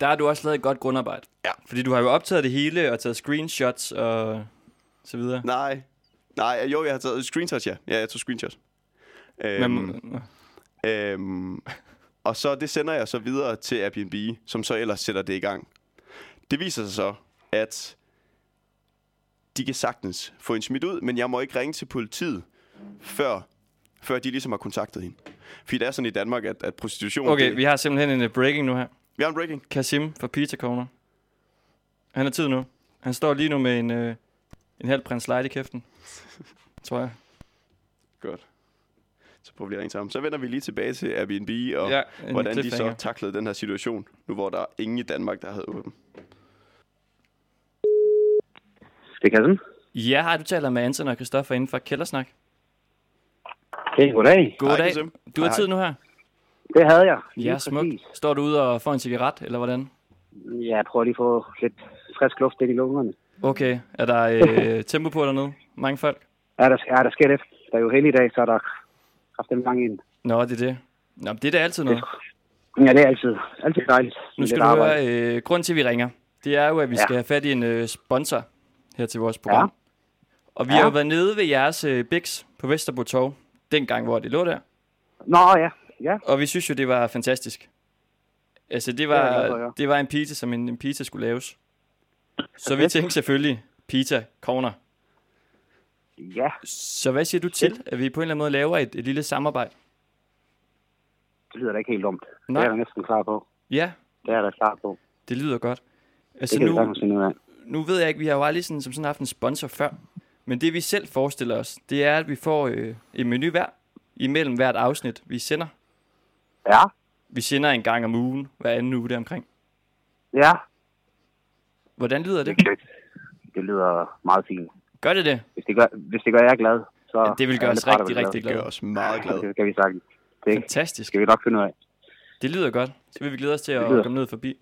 Speaker 1: Der har du også lavet et godt grundarbejde.
Speaker 2: Ja.
Speaker 1: Fordi du har jo optaget det hele og taget screenshots og så videre.
Speaker 2: Nej, nej, jo, jeg har taget screenshots, ja. Ja, jeg tog screenshots. Øhm,
Speaker 1: Men,
Speaker 2: Øhm, og så det sender jeg så videre til Airbnb, som så ellers sætter det i gang. Det viser sig så, at de kan sagtens få en smidt ud, men jeg må ikke ringe til politiet, før, før de ligesom har kontaktet hende. Fordi det er sådan i Danmark, at, at prostitution...
Speaker 1: okay,
Speaker 2: det,
Speaker 1: vi har simpelthen en uh, breaking nu her.
Speaker 2: vi har en breaking.
Speaker 1: Kasim fra Pizza Corner. Han har tid nu. Han står lige nu med en, øh, en halv prins light i kæften. Tror jeg.
Speaker 2: Godt. Så prøver vi at ringe til ham. Så vender vi lige tilbage til Airbnb, og
Speaker 1: Ja, en
Speaker 2: hvordan de så taklede den her situation, nu hvor der er ingen i Danmark, der havde åbent.
Speaker 4: Det kan sådan.
Speaker 1: Ja, hej, du taler med Anton og Christoffer inden for Kældersnak.
Speaker 4: Hey, goddag.
Speaker 1: God
Speaker 2: Hej.
Speaker 1: Du har
Speaker 2: Hej,
Speaker 1: tid nu her?
Speaker 4: Det havde jeg. Lige
Speaker 1: Ja, smuk. Står du ude og får en cigaret, eller hvordan?
Speaker 4: Ja, jeg prøver lige at få lidt frisk luft ind i lungerne.
Speaker 1: Okay, er der øh, tempo på dernede? Mange folk?
Speaker 4: Ja, der, ja, der sker lidt. Der er jo heldig dag, så er der en lang ind.
Speaker 1: Nå, det er det. Nå, det er da altid noget.
Speaker 4: Ja, det er altid, altid dejligt.
Speaker 1: Nu skal du
Speaker 4: arbejde.
Speaker 1: høre, øh, grunden til, at vi ringer, det er jo, at vi
Speaker 4: Ja.
Speaker 1: skal have fat i en øh, sponsor her til vores program.
Speaker 4: Ja.
Speaker 1: Og vi
Speaker 4: Ja.
Speaker 1: har jo været nede ved jeres øh, Bix på Vesterbro Torv, dengang, hvor det lå der.
Speaker 4: Nå, ja. Ja,
Speaker 1: Og vi synes jo, det var fantastisk. Altså, det
Speaker 4: Det jeg glad for,
Speaker 1: var,
Speaker 4: ja.
Speaker 1: det var en pizza, som en, en pizza skulle laves. Så vi tænkte selvfølgelig, pizza, corner.
Speaker 4: Ja.
Speaker 1: Så hvad siger du til, at vi på en eller anden måde laver et, et lille samarbejde?
Speaker 4: Det lyder da ikke helt dumt.
Speaker 1: Nej.
Speaker 4: Det er jeg næsten klar på.
Speaker 1: Ja,
Speaker 4: Det er jeg da klar på.
Speaker 1: det lyder godt.
Speaker 4: Det
Speaker 1: Altså
Speaker 4: kan vi
Speaker 1: nu,
Speaker 4: ud af.
Speaker 1: nu ved jeg ikke, vi har jo aldrig sådan, som sådan haft en sponsor før. Men det vi selv forestiller os, det er, at vi får øh, en menu hver, imellem hvert afsnit, vi sender.
Speaker 5: Ja,
Speaker 1: Vi sender en gang om ugen, hver anden uge deromkring.
Speaker 5: ja.
Speaker 1: Hvordan lyder det?
Speaker 5: Det, det lyder meget fint.
Speaker 1: Gør det det?
Speaker 5: Hvis det gør, hvis det gør jer glad, så...
Speaker 1: Ja, det vil gøre os rigtig, rigtig
Speaker 5: glade.
Speaker 2: Det gør os meget glade.
Speaker 5: Det skal vi sagtens. Det
Speaker 1: Fantastisk.
Speaker 5: skal vi nok finde ud af.
Speaker 1: Det lyder godt. Så vil vi glæde os til at komme ned forbi.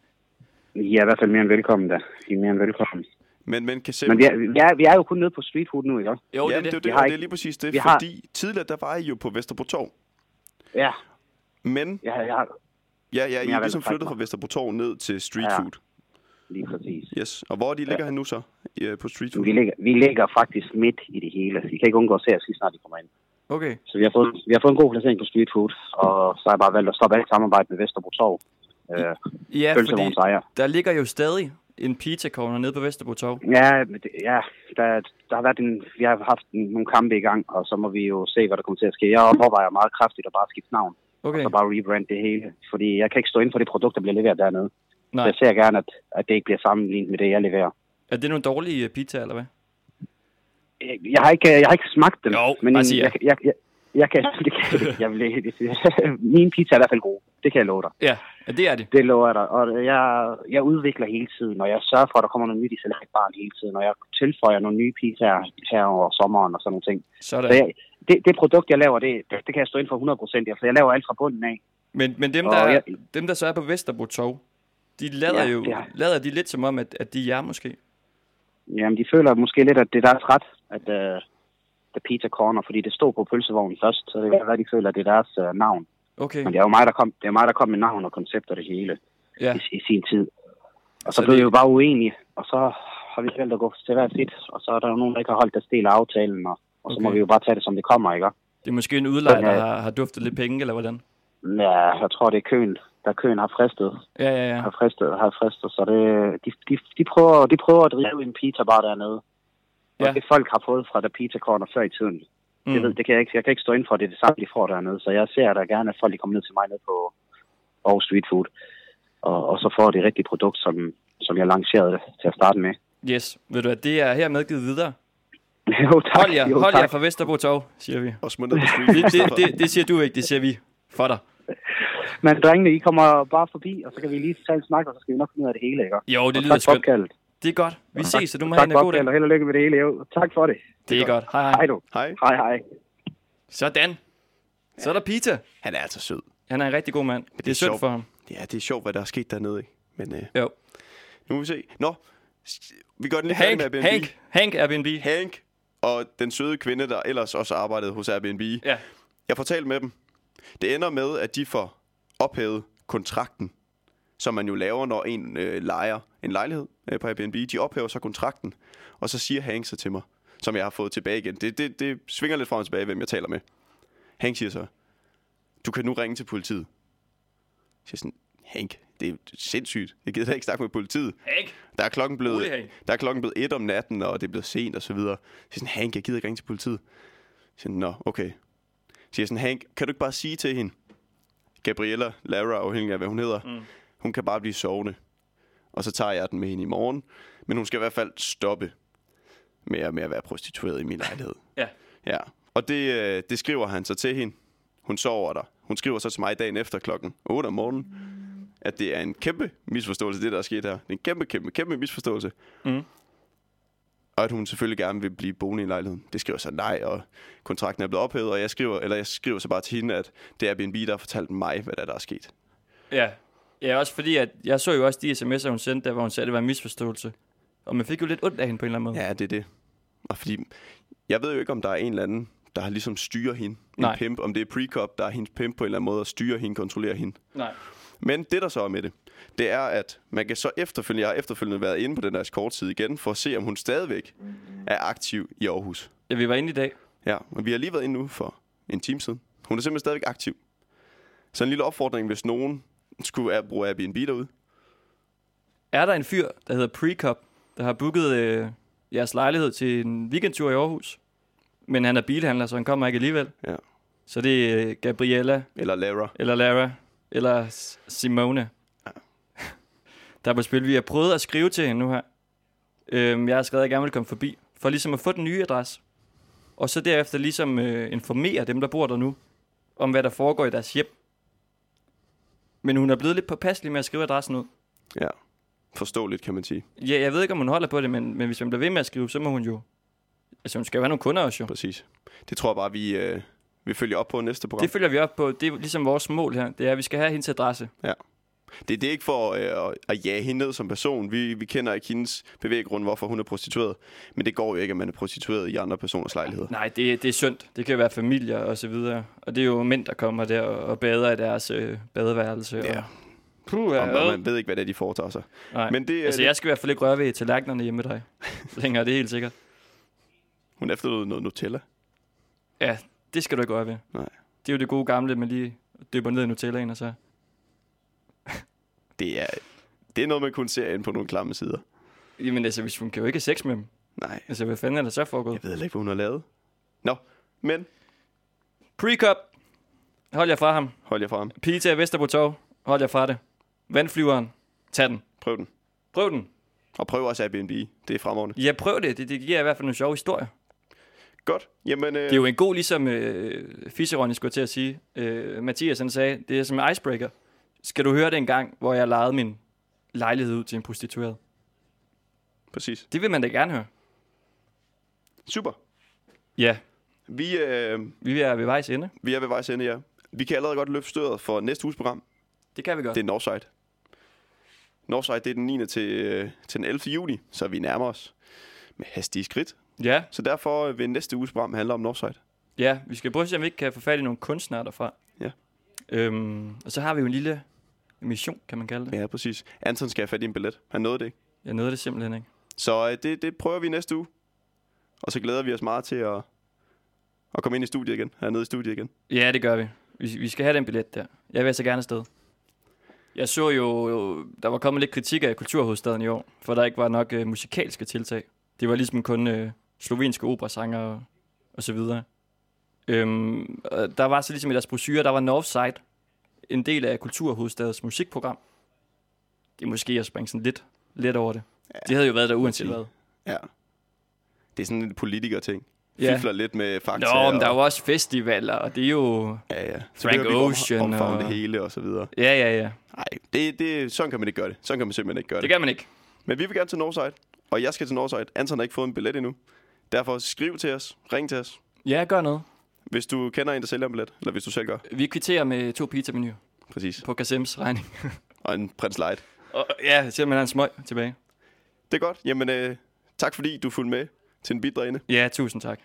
Speaker 5: I er i hvert fald mere end velkommen da. I er mere end velkommen.
Speaker 2: Men, men kan se...
Speaker 5: Men vi er, vi er, vi er jo kun nede på street food nu, ikke?
Speaker 1: Jo,
Speaker 2: ja,
Speaker 1: det er
Speaker 2: det, jo
Speaker 1: det.
Speaker 2: det,
Speaker 5: har
Speaker 2: det er lige præcis det,
Speaker 5: vi har-
Speaker 2: fordi tidligere, der var I jo på Vesterbro Torv.
Speaker 5: Ja,
Speaker 2: Men
Speaker 5: ja, ja
Speaker 2: ja, ja, I
Speaker 5: jeg
Speaker 2: er ligesom flyttet fra Vesterbro Torv ned til street
Speaker 5: Ja.
Speaker 2: food.
Speaker 5: lige præcis.
Speaker 2: Yes. Og hvor er de ligger han nu så øh, på street food?
Speaker 5: Vi ligger, vi ligger faktisk midt i det hele. I kan ikke undgå at se os lige snart, de kommer ind.
Speaker 1: Okay.
Speaker 5: Så vi har fået, vi har fået en god placering på street food, og så har jeg bare valgt at stoppe alt samarbejde med Vesterbro Torv. Øh,
Speaker 1: Ja, fordi
Speaker 5: ejer.
Speaker 1: der ligger jo stadig en pizza corner nede på Vesterbro Torv.
Speaker 5: Ja, det, ja der, der har været en, vi har haft en, nogle kampe i gang, og så må vi jo se, hvad der kommer til at ske. Jeg overvejer meget kraftigt at bare skifte navn,
Speaker 1: Okay.
Speaker 5: og så bare rebrand det hele. Fordi jeg kan ikke stå inden for det produkt, der bliver leveret dernede. Så
Speaker 1: Nej.
Speaker 5: jeg ser gerne, at, at det ikke bliver sammenlignet med det, jeg leverer.
Speaker 1: Er det nogle dårlige øh, pizza, eller hvad?
Speaker 5: Jeg, har, ikke, jeg har ikke smagt dem,
Speaker 1: Jo,
Speaker 5: men
Speaker 1: sig ja.
Speaker 5: jeg, jeg, jeg, jeg kan, det kan, jeg vil, min pizza er i hvert fald god. Det kan jeg love dig.
Speaker 1: Ja, ja det er det.
Speaker 5: Det lover jeg dig. Og jeg, jeg udvikler hele tiden, og jeg sørger for, at der kommer noget nyt i salatbaren hele tiden, og jeg tilføjer nogle nye pizzaer her over sommeren og sådan nogle ting.
Speaker 1: Sådan.
Speaker 5: Så jeg, det, det produkt, jeg laver, det, det, det kan jeg stå ind for 100 procent. Altså, jeg laver alt fra bunden af.
Speaker 1: Men, men dem,
Speaker 5: Og
Speaker 1: der,
Speaker 5: jeg-
Speaker 1: dem, der så er på Vesterbro Torv, de lader
Speaker 5: Ja,
Speaker 1: jo
Speaker 5: det er-
Speaker 1: lader de lidt som om, at, at de er jer måske.
Speaker 5: Jamen, de føler måske lidt, at det er deres ret, at uh, The Pizza Corner, fordi det stod på pølsevognen først, så det kan være, de føler, at det er deres uh, navn.
Speaker 1: Okay.
Speaker 5: Men det er jo mig, der kom, det er mig, der kom med navn og koncept og det hele
Speaker 1: Ja.
Speaker 5: i, i sin tid. Og så,
Speaker 1: Så
Speaker 5: så blev
Speaker 1: det-
Speaker 5: vi jo bare uenige, og så har vi valgt at gå til hver sit, og så er der jo nogen, der ikke har holdt deres del af aftalen, og, og så
Speaker 1: Okay.
Speaker 5: må vi jo bare tage det, som det kommer, ikke?
Speaker 1: Det er måske en udlejer, der
Speaker 5: Ja.
Speaker 1: har, har duftet lidt penge, eller hvordan?
Speaker 5: Ja, jeg tror, det er køen, der køen har fristet,
Speaker 1: Ja, ja, ja.
Speaker 5: har fristet, har fristet, så det, de, de, de, prøver, de prøver at drive en pizza bar dernede. Og
Speaker 1: Ja.
Speaker 5: det folk har fået fra The Pizza Corner før i tiden, mm. det, ved, det kan jeg, ikke, jeg kan ikke stå ind for, det er det samme, de får dernede. Så jeg ser da gerne, at folk de kommer ned til mig ned på Aarhus Street Food, og, og så får det rigtige produkt, som, som jeg lancerede det til at starte med.
Speaker 1: Yes. Ved du at det er hermed givet videre.
Speaker 5: jo, tak.
Speaker 1: Hold jer,
Speaker 5: jo,
Speaker 1: hold
Speaker 5: tak.
Speaker 1: jer fra Vesterbro Torv, siger vi.
Speaker 2: Og ned på street
Speaker 1: Det, det, det, det siger du ikke, det siger vi for dig.
Speaker 5: Men drengene, I kommer bare forbi, og så kan vi lige tage en snak, og så skal vi nok finde ud af det hele, ikke?
Speaker 1: Jo, det
Speaker 5: Og
Speaker 1: lyder
Speaker 5: tak for
Speaker 1: skønt.
Speaker 5: opkaldet.
Speaker 1: Det er godt. Vi ses, så du må
Speaker 5: tak
Speaker 1: have en
Speaker 5: for
Speaker 1: god dag.
Speaker 5: og held og lykke med det hele. Jo, tak for det.
Speaker 1: Det er godt. Hej,
Speaker 5: Hej
Speaker 1: hej.
Speaker 5: du.
Speaker 2: Hej.
Speaker 5: Hej, hej.
Speaker 1: Sådan. Så er der Peter.
Speaker 2: Han er altså sød.
Speaker 1: Han er en rigtig god mand. Det er
Speaker 2: er
Speaker 1: synd
Speaker 2: sjovt.
Speaker 1: for ham.
Speaker 2: Ja, det er sjovt, hvad der er sket dernede, ikke? Men øh,
Speaker 1: Jo.
Speaker 2: nu må vi se. Nå, vi gør den færdig
Speaker 1: Hank,
Speaker 2: med Airbnb.
Speaker 1: Hank, Hank Airbnb.
Speaker 2: Hank og den søde kvinde, der ellers også arbejdede hos Airbnb.
Speaker 1: Ja.
Speaker 2: Jeg får talt med dem. Det ender med, at de får ophævet kontrakten, som man jo laver, når en øh, lejer en lejlighed øh, på Airbnb. De ophæver så kontrakten, og så siger Hank så til mig, som jeg har fået tilbage igen. Det, det, det svinger lidt frem og tilbage, hvem jeg taler med. Hank siger så, du kan nu ringe til politiet. Jeg siger sådan, Hank, det er sindssygt. Jeg gider da ikke snakke med politiet.
Speaker 1: Hank.
Speaker 2: Der er klokken blevet,
Speaker 1: Hank.
Speaker 2: der er klokken blevet et om natten, og det er blevet sent og så videre. Jeg sådan, Hank, jeg gider ikke ringe til politiet. Så siger, nå, okay. Så siger jeg sådan, Hank, kan du ikke bare sige til hende, Gabriella, Lara, afhængig af hvad hun hedder, mm. hun kan bare blive sovende. Og så tager jeg den med hende i morgen. Men hun skal i hvert fald stoppe med at, med at være prostitueret i min lejlighed.
Speaker 1: Ja.
Speaker 2: Ja, og det, øh, det skriver han så til hende. Hun sover der. Hun skriver så til mig dagen efter klokken 8 om morgenen, at det er en kæmpe misforståelse, det der er sket her. Det er en kæmpe, kæmpe, kæmpe misforståelse.
Speaker 1: Mm.
Speaker 2: Og at hun selvfølgelig gerne vil blive boende i lejligheden. Det skriver så nej, og kontrakten er blevet ophævet, og jeg skriver, eller jeg skriver så bare til hende, at det er Airbnb, der har fortalt mig, hvad der, er, der er sket.
Speaker 1: Ja. Ja, også fordi, at jeg så jo også de sms'er, hun sendte, der hvor hun sagde, at det var en misforståelse. Og man fik jo lidt ondt af hende på en eller anden måde.
Speaker 2: Ja, det er det. Og fordi, jeg ved jo ikke, om der er en eller anden, der har ligesom styrer hende. En
Speaker 1: Nej.
Speaker 2: pimp, om det er pre der er hendes pimp på en eller anden måde, og styrer hende, kontrollerer hende.
Speaker 1: Nej.
Speaker 2: Men det, der så er med det, det er, at man kan så efterfølgende, jeg har efterfølgende været inde på den der escort-side igen, for at se, om hun stadigvæk er aktiv i Aarhus.
Speaker 1: Ja, vi var inde i dag.
Speaker 2: Ja, og vi har lige været inde nu for en time siden. Hun er simpelthen stadigvæk aktiv. Så en lille opfordring, hvis nogen skulle bruge Airbnb derude.
Speaker 1: Er der en fyr, der hedder Precop, der har booket øh, jeres lejlighed til en weekendtur i Aarhus? Men han er bilhandler, så han kommer ikke alligevel.
Speaker 2: Ja.
Speaker 1: Så det er øh, Gabriella,
Speaker 2: Eller Lara.
Speaker 1: eller Lara, eller Simone. Der er på spil. Vi har prøvet at skrive til hende nu her. Øhm, jeg har skrevet, at jeg gerne vil komme forbi. for ligesom at få den nye adresse. Og så derefter ligesom øh, informere dem, der bor der nu, om hvad der foregår i deres hjem. Men hun er blevet lidt påpasselig med at skrive adressen ud.
Speaker 2: Ja. Forståeligt, kan man sige.
Speaker 1: Ja, jeg ved ikke, om hun holder på det, men, men hvis man bliver ved med at skrive, så må hun jo... Altså, hun skal jo have nogle kunder også jo.
Speaker 2: Præcis. Det tror jeg bare, vi, øh, vi følger op på næste program.
Speaker 1: Det følger vi op på. Det er ligesom vores mål her. Det er, at vi skal have hendes adresse.
Speaker 2: Det, det er ikke for øh, at, at jage hende ned som person. Vi, vi kender ikke hendes bevæggrund, hvorfor hun er prostitueret. Men det går jo ikke, at man er prostitueret i andre personers lejligheder.
Speaker 1: Nej, det, det er synd. Det kan være familier og så videre. Og det er jo mænd, der kommer der og, og bader i deres øh, badeværelse.
Speaker 2: Ja.
Speaker 1: Og, puh,
Speaker 2: Og
Speaker 1: ja,
Speaker 2: man ved ikke, hvad det er, de foretager sig.
Speaker 1: Nej.
Speaker 2: Men det,
Speaker 1: altså,
Speaker 2: det,
Speaker 1: jeg skal i hvert fald ikke røre ved tallerkenerne hjemme med dig. Længere, det er helt sikkert.
Speaker 2: hun efterlod noget Nutella.
Speaker 1: Ja, det skal du ikke røre ved.
Speaker 2: Nej.
Speaker 1: Det er jo det gode gamle, man lige dypper ned i Nutellaen, og så...
Speaker 2: Det er, det er noget, man kun ser ind på nogle klamme sider.
Speaker 1: Jamen altså, hvis hun kan jo ikke have sex med dem.
Speaker 2: Nej,
Speaker 1: Altså, hvad fanden er der så foregået?
Speaker 2: jeg ved heller ikke, hvad hun har lavet. Nå, men
Speaker 1: Pre-cup. Hold jer fra ham.
Speaker 2: hold jer fra ham.
Speaker 1: Pita Vesterbro Torv. Hold jer fra det. Vandflyveren. Tag den.
Speaker 2: Prøv den.
Speaker 1: Prøv den.
Speaker 2: Og prøv også Airbnb. Det er fremragende.
Speaker 1: Ja, prøv det. Det, det giver i hvert fald nogle sjove historier.
Speaker 2: Godt. Jamen, øh,
Speaker 1: Det er jo en god, ligesom øh, Fisseronny skulle til at sige. Øh, Mathias han sagde, det er som en icebreaker. Skal du høre det en gang, hvor jeg lejede min lejlighed ud til en prostitueret?
Speaker 2: præcis.
Speaker 1: Det vil man da gerne høre.
Speaker 2: Super.
Speaker 1: Ja,
Speaker 2: Vi, øh,
Speaker 1: vi er ved vejs ende.
Speaker 2: vi er ved vejs ende, ja. Vi kan allerede godt løfte støret for næste uges program.
Speaker 1: Det kan vi godt.
Speaker 2: Det er Northside. Northside, det er den 9. til, øh, til den 11. juli, så vi nærmer os med hastige skridt.
Speaker 1: Ja,
Speaker 2: Så derfor øh, vil næste uges program handle om Northside.
Speaker 1: ja, vi skal prøve at se, om vi ikke kan få fat i nogle kunstnere derfra.
Speaker 2: Ja.
Speaker 1: Øhm, og så har vi jo en lille mission, kan man kalde det.
Speaker 2: Ja, præcis. Anton skal have fat i en billet. Han nåede det ikke.
Speaker 1: Jeg nåede det simpelthen ikke.
Speaker 2: Så øh, det, det prøver vi næste uge. Og så glæder vi os meget til at, at komme ind i studiet igen. Hernede i studiet igen.
Speaker 1: Ja, det gør vi. Vi, vi skal have den billet der. Jeg vil altså gerne afsted. Jeg så jo, jo, der var kommet lidt kritik af Kulturhovedstaden i år, for der ikke var nok øh, musikalske tiltag. Det var ligesom kun øh, slovenske operasanger og, og så videre. Øhm, der var så ligesom i deres brochure, der var Northside, en del af Kulturhovedstadens musikprogram. Det er måske at springe sådan lidt, lidt over det. Ja, det havde jo været der uanset hvad.
Speaker 2: Ja. Det er sådan en politiker-ting.
Speaker 1: Ja.
Speaker 2: Fifler lidt med fakta.
Speaker 1: Nå, men der er jo også festivaler, og det er jo...
Speaker 2: ja, ja. Så
Speaker 1: Frank
Speaker 2: ikke
Speaker 1: Ocean
Speaker 2: om,
Speaker 1: og-
Speaker 2: det hele og så videre.
Speaker 1: Ja, ja, ja.
Speaker 2: Nej, det, det, sådan kan man ikke gøre det. Sådan kan man simpelthen ikke gøre det.
Speaker 1: Det kan man ikke.
Speaker 2: Men vi vil gerne til Northside, og jeg skal til Northside. Anton har ikke fået en billet endnu. Derfor skriv til os, ring til os,
Speaker 1: Ja, gør noget.
Speaker 2: Hvis du kender en, der sælger en billet, eller hvis du selv gør.
Speaker 1: Vi kvitterer med to pizza-menuer
Speaker 2: Præcis.
Speaker 1: på Kasems regning.
Speaker 2: Og en prins light.
Speaker 1: Og ja, har en smøg tilbage.
Speaker 2: Det er godt. Jamen, øh, tak fordi du fulgte med til en bidre inde.
Speaker 1: Ja, tusind tak.